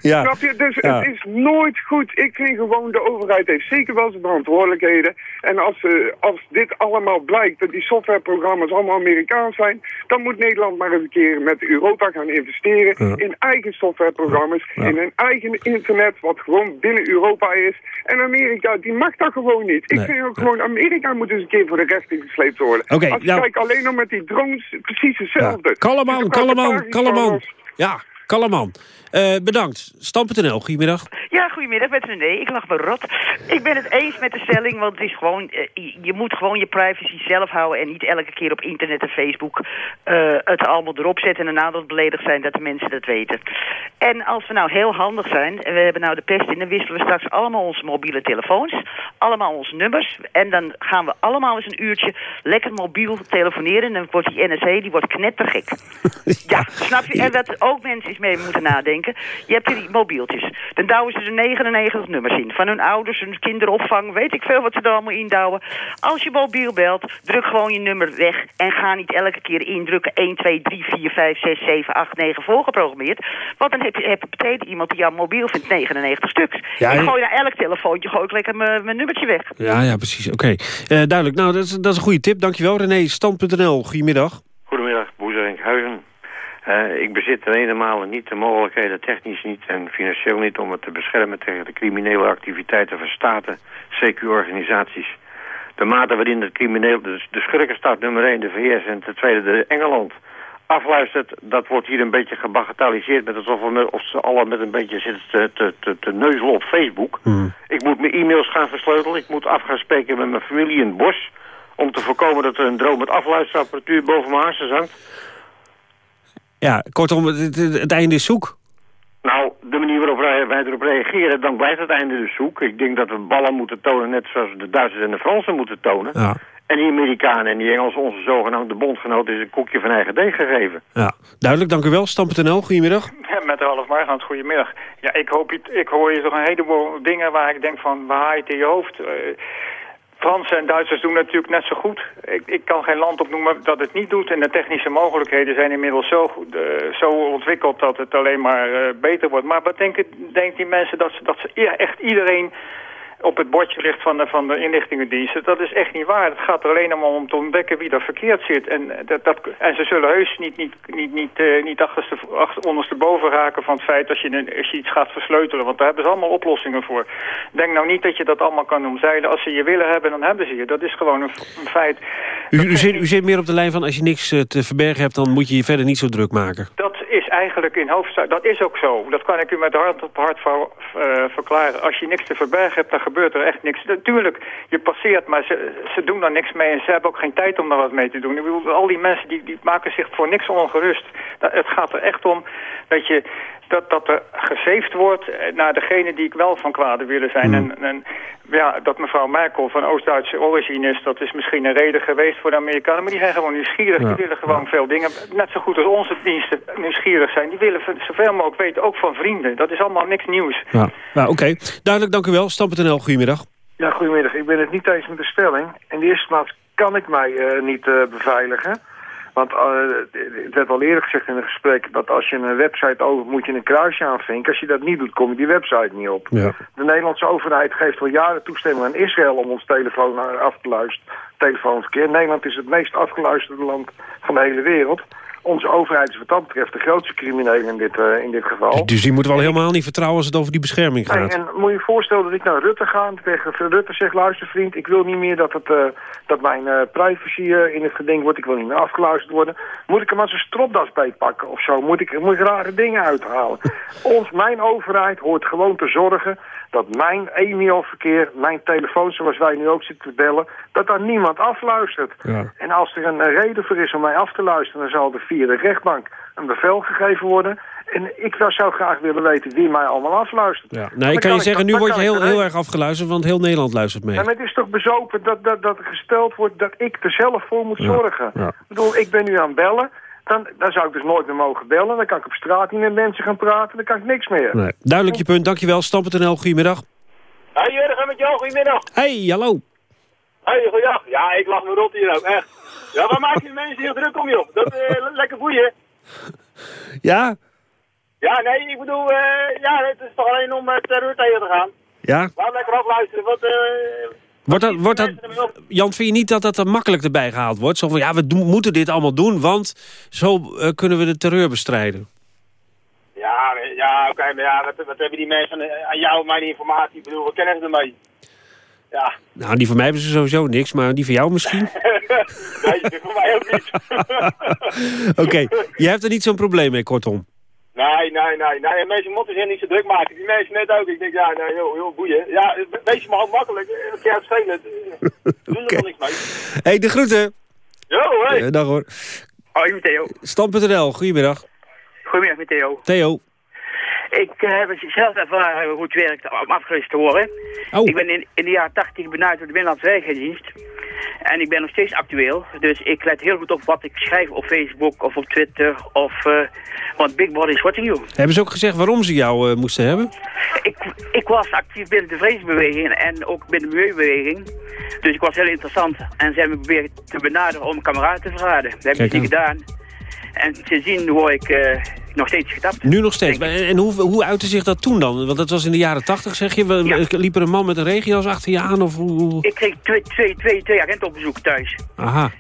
Ja. Snap je? Dus Ja. het is nooit goed. Ik vind gewoon, de overheid heeft zeker wel zijn verantwoordelijkheden. En als, uh, als dit allemaal blijkt, dat die softwareprogramma's allemaal Amerikaans zijn... dan moet Nederland maar eens een keer met Europa gaan investeren... Ja. in eigen softwareprogramma's, Ja. in een eigen internet... wat gewoon binnen Europa is. En Amerika, die mag dat gewoon niet. Ik Nee. vind ook gewoon, Amerika moet eens een keer voor de rechter gesleept worden. Als je nou- kijkt alleen nog met die drones, precies hetzelfde. Dus de Kalleman. Ja, Kalleman. Uh, bedankt. Stam.nl, goedemiddag. Ja, goedemiddag met René. Ik lag me rot. Ik ben het eens met de stelling, want het is gewoon, eh, je, moet gewoon je privacy zelf houden en niet elke keer op internet en Facebook eh, het allemaal erop zetten en daarna dat beledigd zijn dat de mensen dat weten. En als we nou heel handig zijn, en we hebben nou de pest in, dan wisselen we straks allemaal onze mobiele telefoons, allemaal onze nummers en dan gaan we allemaal eens een uurtje lekker mobiel telefoneren en dan wordt die NSA, die wordt knettergek. ja, snap je? En dat ook mensen mee moeten nadenken. Je hebt hier die mobieltjes. Dan douwen ze er 99 nummers in. Van hun ouders, hun kinderopvang, weet ik veel wat ze er allemaal indouwen. Als je mobiel belt, druk gewoon je nummer weg. En ga niet elke keer indrukken 1, 2, 3, 4, 5, 6, 7, 8, 9 voorgeprogrammeerd. Want dan heb je, heb je iemand die jouw mobiel vindt 99 stuks. Ja, je- gooi naar elk telefoontje gooi ik lekker mijn nummertje weg. Ja, ja, precies. Oké. Eh, duidelijk. Nou, dat is, dat is een goede tip. Dankjewel. René, Stand.nl, goedemiddag. Goedemiddag, Boezerink Huizen. Uh, ik bezit ten ene male niet de mogelijkheden, technisch niet en financieel niet... om het te beschermen tegen de criminele activiteiten van staten, CQ-organisaties. De mate waarin het crimineel, de, de schurkenstaat nummer 1, de VS en ten tweede de Engeland... afluistert, dat wordt hier een beetje gebagatelliseerd. Met alsof we met, of ze alle met een beetje zitten te, te, te, te neuzelen op Facebook. Ik moet mijn e-mails gaan versleutelen. Ik moet af gaan spreken met mijn familie in het bos. Om te voorkomen dat er een droom met afluisterapparatuur boven mijn harsen hangt. Ja, kortom, het, het- het einde is zoek. Nou, de manier waarop wij, erop reageren, dan blijft het einde dus zoek. Ik denk dat we ballen moeten tonen, net zoals de Duitsers en de Fransen moeten tonen. Ja. En die Amerikanen en die Engelsen, onze zogenaamde bondgenoten, is een koekje van eigen deeg gegeven. Ja, duidelijk, dank u wel. Stam.nl, goedemiddag. Ja, met Ralf Margaand, goedemiddag. Ja, ik, hoop, je- ik hoor je toch een heleboel dingen waar ik denk van, waar haal je het in je hoofd? Eh, Fransen en Duitsers doen natuurlijk net zo goed. Ik, ik kan geen land opnoemen dat het niet doet. En de technische mogelijkheden zijn inmiddels zo, goed, eh, zo ontwikkeld dat het alleen maar eh, beter wordt. Maar wat denken, denken die mensen dat ze, dat ze e- echt iedereen op het bordje ligt van de, van de inlichtingendiensten. Dat is echt niet waar. Het gaat er alleen maar om te ontdekken wie er verkeerd zit. En, dat, dat, en ze zullen heus niet, niet, niet, niet, eh, niet achterste, achter, ondersteboven raken van het feit als je, een- als je iets gaat versleutelen. Want daar hebben ze allemaal oplossingen voor. Denk nou niet dat je dat allemaal kan omzeilen. Als ze je willen hebben, dan hebben ze je. Dat is gewoon een, een feit. U, u, zit, u zit meer op de lijn van als je niks eh, te verbergen hebt... dan moet je je verder niet zo druk maken. Dat eigenlijk in hoofdzaak, dat is ook zo. Dat kan ik u met hart op hart eh, verklaren. Als je niks te verbergen hebt, dan gebeurt er echt niks. Natuurlijk, je passeert, maar ze, ze doen daar niks mee en ze hebben ook geen tijd om daar wat mee te doen. Al die mensen die, die maken zich voor niks ongerust. Het gaat er echt om dat je dat, dat er gesaved wordt naar degene die ik wel van kwade willen zijn. En, en ja, dat mevrouw Merkel van Oost-Duitse origine is, dat is misschien een reden geweest voor de Amerikanen. Maar die zijn gewoon nieuwsgierig. Ja. Die willen gewoon veel dingen. Net zo goed als onze diensten nieuwsgierig zijn. Die willen zoveel mogelijk weten, ook van vrienden. Dat is allemaal niks nieuws. Ja, ja oké. Duidelijk, dank u wel. Stam.nl, goedemiddag. Ja, goedemiddag. Ik ben het niet eens met de stelling. In de eerste plaats kan ik mij eh, niet eh, beveiligen. Want eh, het werd al eerder gezegd in een gesprek... dat als je een website over moet je een kruisje aanvinken. Als je dat niet doet, kom je die website niet op. Ja. De Nederlandse overheid geeft al jaren toestemming aan Israël... om ons telefoon eh, af te luisteren, telefoonverkeer. Nederland is het meest afgeluisterde land van de hele wereld. Onze overheid is wat dat betreft de grootste crimineel in dit, eh, in dit geval. Dus die moeten we al helemaal niet vertrouwen als het over die bescherming Nee, gaat. en moet je je voorstellen dat ik naar Rutte ga en tegen Rutte zeg... luister vriend, ik wil niet meer dat, het, eh, dat mijn eh, privacy in het geding wordt. Ik wil niet meer afgeluisterd worden. Moet ik hem als een stropdas bij pakken of zo? Moet ik, moet ik rare dingen uithalen? Ons, mijn overheid hoort gewoon te zorgen dat mijn e-mailverkeer, mijn telefoon zoals wij nu ook zitten te bellen... dat daar niemand afluistert. Ja. En als er een reden voor is om mij af te luisteren... dan zal er via de rechtbank een bevel gegeven worden... En ik zou- graag willen weten wie mij allemaal afluistert. Ja. Nee, ik kan je ik- zeggen, nu word je heel, heel erg afgeluisterd... want heel Nederland luistert mee. Ja, maar het is toch bezopen dat, dat, dat er gesteld wordt dat ik er zelf voor moet zorgen. ja. Ik bedoel, ik ben nu aan het bellen. Dan, dan zou ik dus nooit meer mogen bellen. Dan kan ik op straat niet met mensen gaan praten. Dan kan ik niks meer. Nee. Duidelijk je punt, dankjewel. Stam.nl, goedemiddag. Hey Jurgen, met jou, goedemiddag. Hey, hallo. Hey, goeiedag. Ja, ik lach me rot hier ook, echt. Ja, waar maken die mensen heel druk om, joh? Dat eh, lekker boeien. Ja? Ja, nee, ik bedoel, eh, ja, het is toch alleen om uh, terreur tegen te gaan. Ja? Laat lekker afluisteren, wat, eh... Wordt dat, wordt dat, Jan, vind je niet dat dat er makkelijk erbij gehaald wordt? Zo van, ja, we doen- moeten dit allemaal doen, want zo eh, kunnen we de terreur bestrijden. Ja, ja oké, maar ja, wat, wat hebben die mensen aan, jou en mijn informatie? Ik bedoel, wat kennen ze ermee? Ja, Nou, die van mij hebben ze sowieso niks, maar die van jou misschien? nee, voor mij ook niet. Oké, je hebt er niet zo'n probleem mee, kortom. Nee, nee, nee, nee. Mensen moeten zich niet zo druk maken. Die mensen net ook. Ik denk, ja, nee, joh, joh, boeien. Ja, wees maar ook makkelijk. Keer het schelen. Doen er wel niks mee. hey, de groeten. Jo, hey. Eh, dag hoor. Hoi, met Theo. Stand.nl, goedemiddag. Goedemiddag, met Theo. Theo. Ik eh, heb zelf ervaren hoe het werkt om afgerust te worden. Oh. Ik ben in, in de jaren 80 benaderd door de Binnenlandse Veiligheidsdienst. En ik ben nog steeds actueel. Dus ik let heel goed op wat ik schrijf op Facebook of op Twitter. Of, eh, want Big Brother is watching you. Hebben ze ook gezegd waarom ze jou eh, moesten hebben? Ik, ik was actief binnen de vredesbeweging en ook binnen de milieubeweging. Dus ik was heel interessant. En ze hebben me proberen te benaderen om kameraden te verraden. Dat hebben ze niet gedaan. En sindsdien word ik eh, nog steeds getapt. Nu nog steeds. En, en hoe, hoe uitte zich dat toen dan? Want dat was in de jaren tachtig, zeg je. We- Liep er een man met een regenjas achter je aan? Of hoe, hoe- Ik kreeg twee, twee, twee, twee agenten op bezoek thuis. Aha.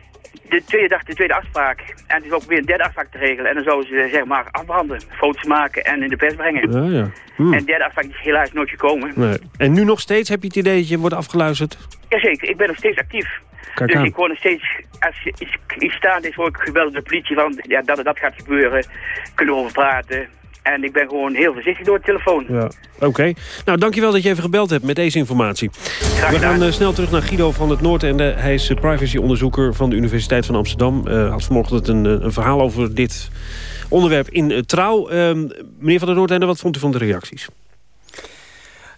De tweede dag de tweede afspraak. En toen ook weer een derde afspraak te regelen. En dan zouden ze zeg maar afbranden, foto's maken en in de pers brengen. Ja, ja. Hm. En de derde afspraak is helaas nooit gekomen. Nee. En nu nog steeds heb je het idee dat je wordt afgeluisterd? Jazeker, ik ben nog steeds actief. Kijk dus ik word nog steeds, als iets, iets staat is, word ik gebeld door de politie van, ja, dat, dat gaat gebeuren. Kunnen we over praten. En ik ben gewoon heel voorzichtig door de telefoon. Ja. Oké. Nou, dankjewel dat je even gebeld hebt met deze informatie. We gedaan. gaan eh, snel terug naar Guido van het Noordende. Hij is eh, privacyonderzoeker van de Universiteit van Amsterdam. Eh had vanochtend een, eh, een verhaal over dit onderwerp in eh, Trouw. Ehm, meneer van het Noordende, wat vond u van de reacties?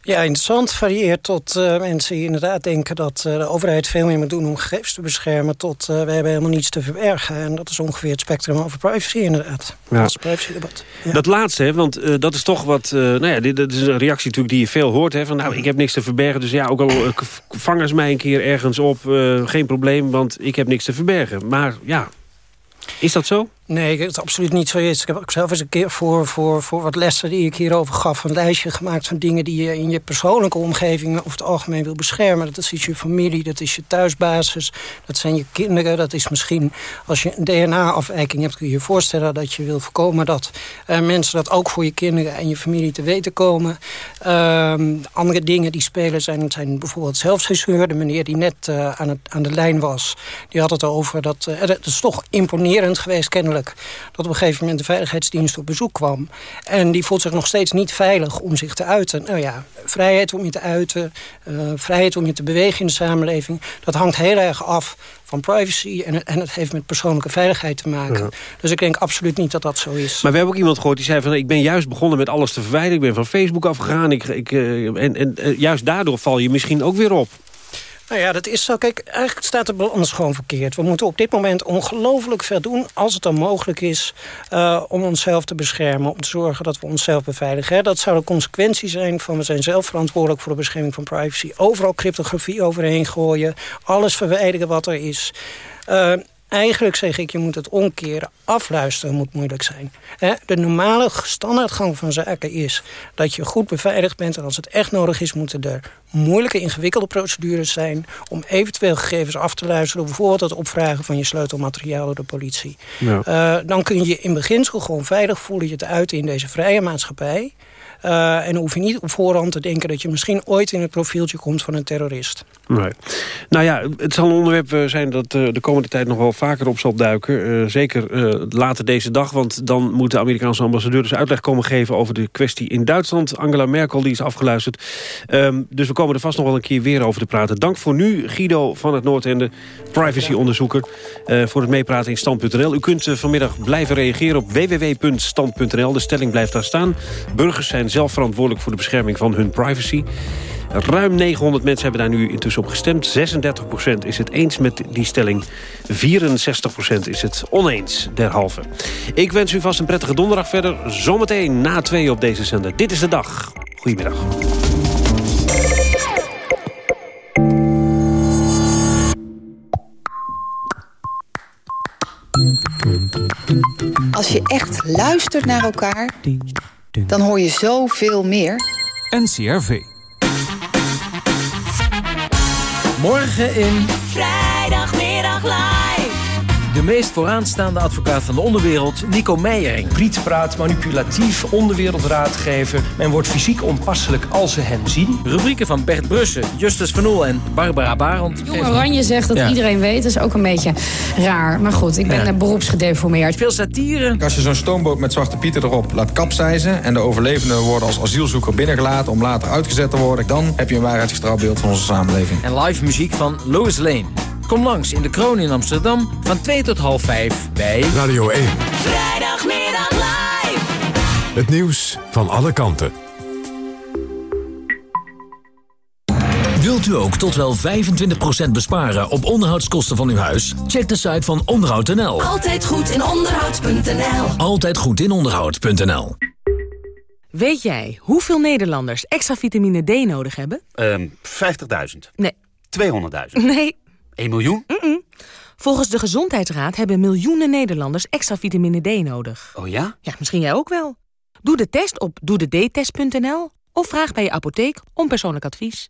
Ja, interessant. Varieert tot eh, mensen die inderdaad denken dat eh, de overheid veel meer moet doen om gegevens te beschermen. Tot eh, we hebben helemaal niets te verbergen. En dat is ongeveer het spectrum over privacy inderdaad. Ja. Dat is privacydebat. Ja. Dat laatste, hè, want dat is toch wat... nou ja, dit, dat is een reactie natuurlijk die je veel hoort. Hè, van nou, ik heb niks te verbergen. Dus ja, ook al vangen ze mij een keer ergens op. geen probleem, want ik heb niks te verbergen. Maar ja, is dat zo? Nee, het is absoluut niet zo is. Ik heb ook zelf eens een keer voor, voor, voor wat lessen die ik hierover gaf... een lijstje gemaakt van dingen die je in je persoonlijke omgeving... over het algemeen wil beschermen. Dat is je familie, dat is je thuisbasis, dat zijn je kinderen. Dat is misschien, als je een DNA-afwijking hebt... kun je je voorstellen dat je wil voorkomen... dat eh, mensen dat ook voor je kinderen en je familie te weten komen. Ehm, andere dingen die spelen zijn, zijn bijvoorbeeld zelfcensuur. De meneer die net eh, aan, het, aan de lijn was, die had het over... dat eh, het is toch imponerend geweest kennelijk dat op een gegeven moment de veiligheidsdienst op bezoek kwam. En die voelt zich nog steeds niet veilig om zich te uiten. Nou ja, vrijheid om je te uiten, eh, vrijheid om je te bewegen in de samenleving... dat hangt heel erg af van privacy en, het- en het heeft met persoonlijke veiligheid te maken. Ja. Dus ik denk absoluut niet dat dat zo is. Maar we hebben ook iemand gehoord die zei van... ik ben juist begonnen met alles te verwijderen. Ik ben van Facebook afgegaan. Ik, ik, eh, en en eh, juist daardoor val je misschien ook weer op. Nou ja, dat is zo. Kijk, eigenlijk staat de balans gewoon verkeerd. We moeten op dit moment ongelooflijk veel doen... als het dan mogelijk is eh, om onszelf te beschermen. Om te zorgen dat we onszelf beveiligen. Hè. Dat zou de consequentie zijn van... we zijn zelf verantwoordelijk voor de bescherming van privacy. Overal cryptografie overheen gooien. Alles verwijderen wat er is. Eh, Eigenlijk zeg ik, je moet het omkeren. Afluisteren moet moeilijk zijn. De normale standaardgang van zaken is dat je goed beveiligd bent. En als het echt nodig is, moeten er moeilijke, ingewikkelde procedures zijn... om eventueel gegevens af te luisteren. Bijvoorbeeld het opvragen van je sleutelmateriaal door de politie. Ja. Eh, dan kun je in beginsel gewoon veilig voelen je te uiten in deze vrije maatschappij. Eh, en dan hoef je niet op voorhand te denken dat je misschien ooit in het profieltje komt van een terrorist. Nee. Nou ja, het zal een onderwerp eh, zijn dat de komende tijd nog wel vaker op zal duiken. Eh, zeker eh, later deze dag, want dan moet de Amerikaanse ambassadeur dus uitleg komen geven over de kwestie in Duitsland. Angela Merkel die is afgeluisterd. Ehm, dus we komen er vast nog wel een keer weer over te praten. Dank voor nu, Guido van het Noordende, privacyonderzoeker, eh, voor het meepraten in stand.nl. U kunt vanmiddag blijven reageren op www.stand.nl. De stelling blijft daar staan. Burgers zijn zelf verantwoordelijk voor de bescherming van hun privacy. Ruim 900 mensen hebben daar nu intussen op gestemd. 36% is het eens met die stelling. 64% is het oneens, derhalve. Ik wens u vast een prettige donderdag verder. Zometeen na twee op deze zender. Dit is de dag. Goedemiddag. Als je echt luistert naar elkaar, dan hoor je zoveel meer. NCRV. Morgen in Vrijdagmiddag live. De meest vooraanstaande advocaat van de onderwereld, Nico Meijering. Priet praat manipulatief, onderwereldraadgever. Men wordt fysiek onpasselijk als ze hem zien. Rubrieken van Bert Brussen, Justus Van Oel en Barbara Barend. Jong Oranje zegt dat Ja. iedereen weet, dat is ook een beetje raar. Maar goed, ik ben Ja. eh, beroepsgedeformeerd. Veel satire. Als je zo'n stoomboot met Zwarte Pieter erop laat kapseizen... en de overlevenden worden als asielzoeker binnengelaten om later uitgezet te worden... dan heb je een waarheidsgetrouw beeld van onze samenleving. En live muziek van Lois Lane. Kom langs in de Kroon in Amsterdam van 2 tot half 5 bij... Radio 1. Vrijdagmiddag live. Het nieuws van alle kanten. Wilt u ook tot wel 25% besparen op onderhoudskosten van uw huis? Check de site van onderhoud.nl. Altijd goed in onderhoud.nl. Altijd goed in onderhoud.nl. Weet jij hoeveel Nederlanders extra vitamine D nodig hebben? Ehm 50.000. Nee. 200.000. Nee. 1 miljoen? Volgens de Gezondheidsraad hebben miljoenen Nederlanders extra vitamine D nodig. Oh ja? Ja, misschien jij ook wel. Doe de test op doedetest.nl of vraag bij je apotheek om persoonlijk advies.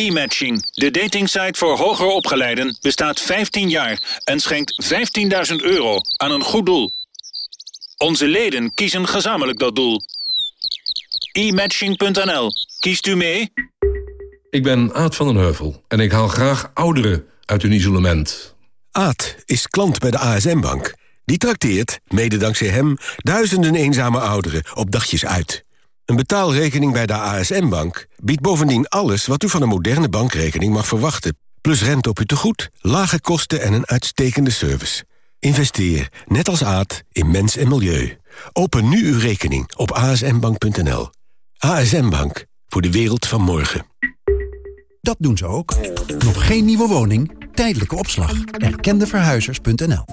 E-matching, de datingsite voor hoger opgeleiden, bestaat 15 jaar en schenkt 15.000 euro aan een goed doel. Onze leden kiezen gezamenlijk dat doel. E-matching.nl. Kiest u mee? Ik ben Aad van den Heuvel en ik haal graag ouderen uit hun isolement. Aad is klant bij de ASM-bank. Die trakteert, mede dankzij hem, duizenden eenzame ouderen op dagjes uit. Een betaalrekening bij de ASM-bank biedt bovendien alles... wat u van een moderne bankrekening mag verwachten. Plus rente op uw tegoed, lage kosten en een uitstekende service. Investeer, net als Aad, in mens en milieu. Open nu uw rekening op asmbank.nl. ASM Bank, voor de wereld van morgen. Dat doen ze ook. Nog geen nieuwe woning? Tijdelijke opslag. Erkendeverhuizers.nl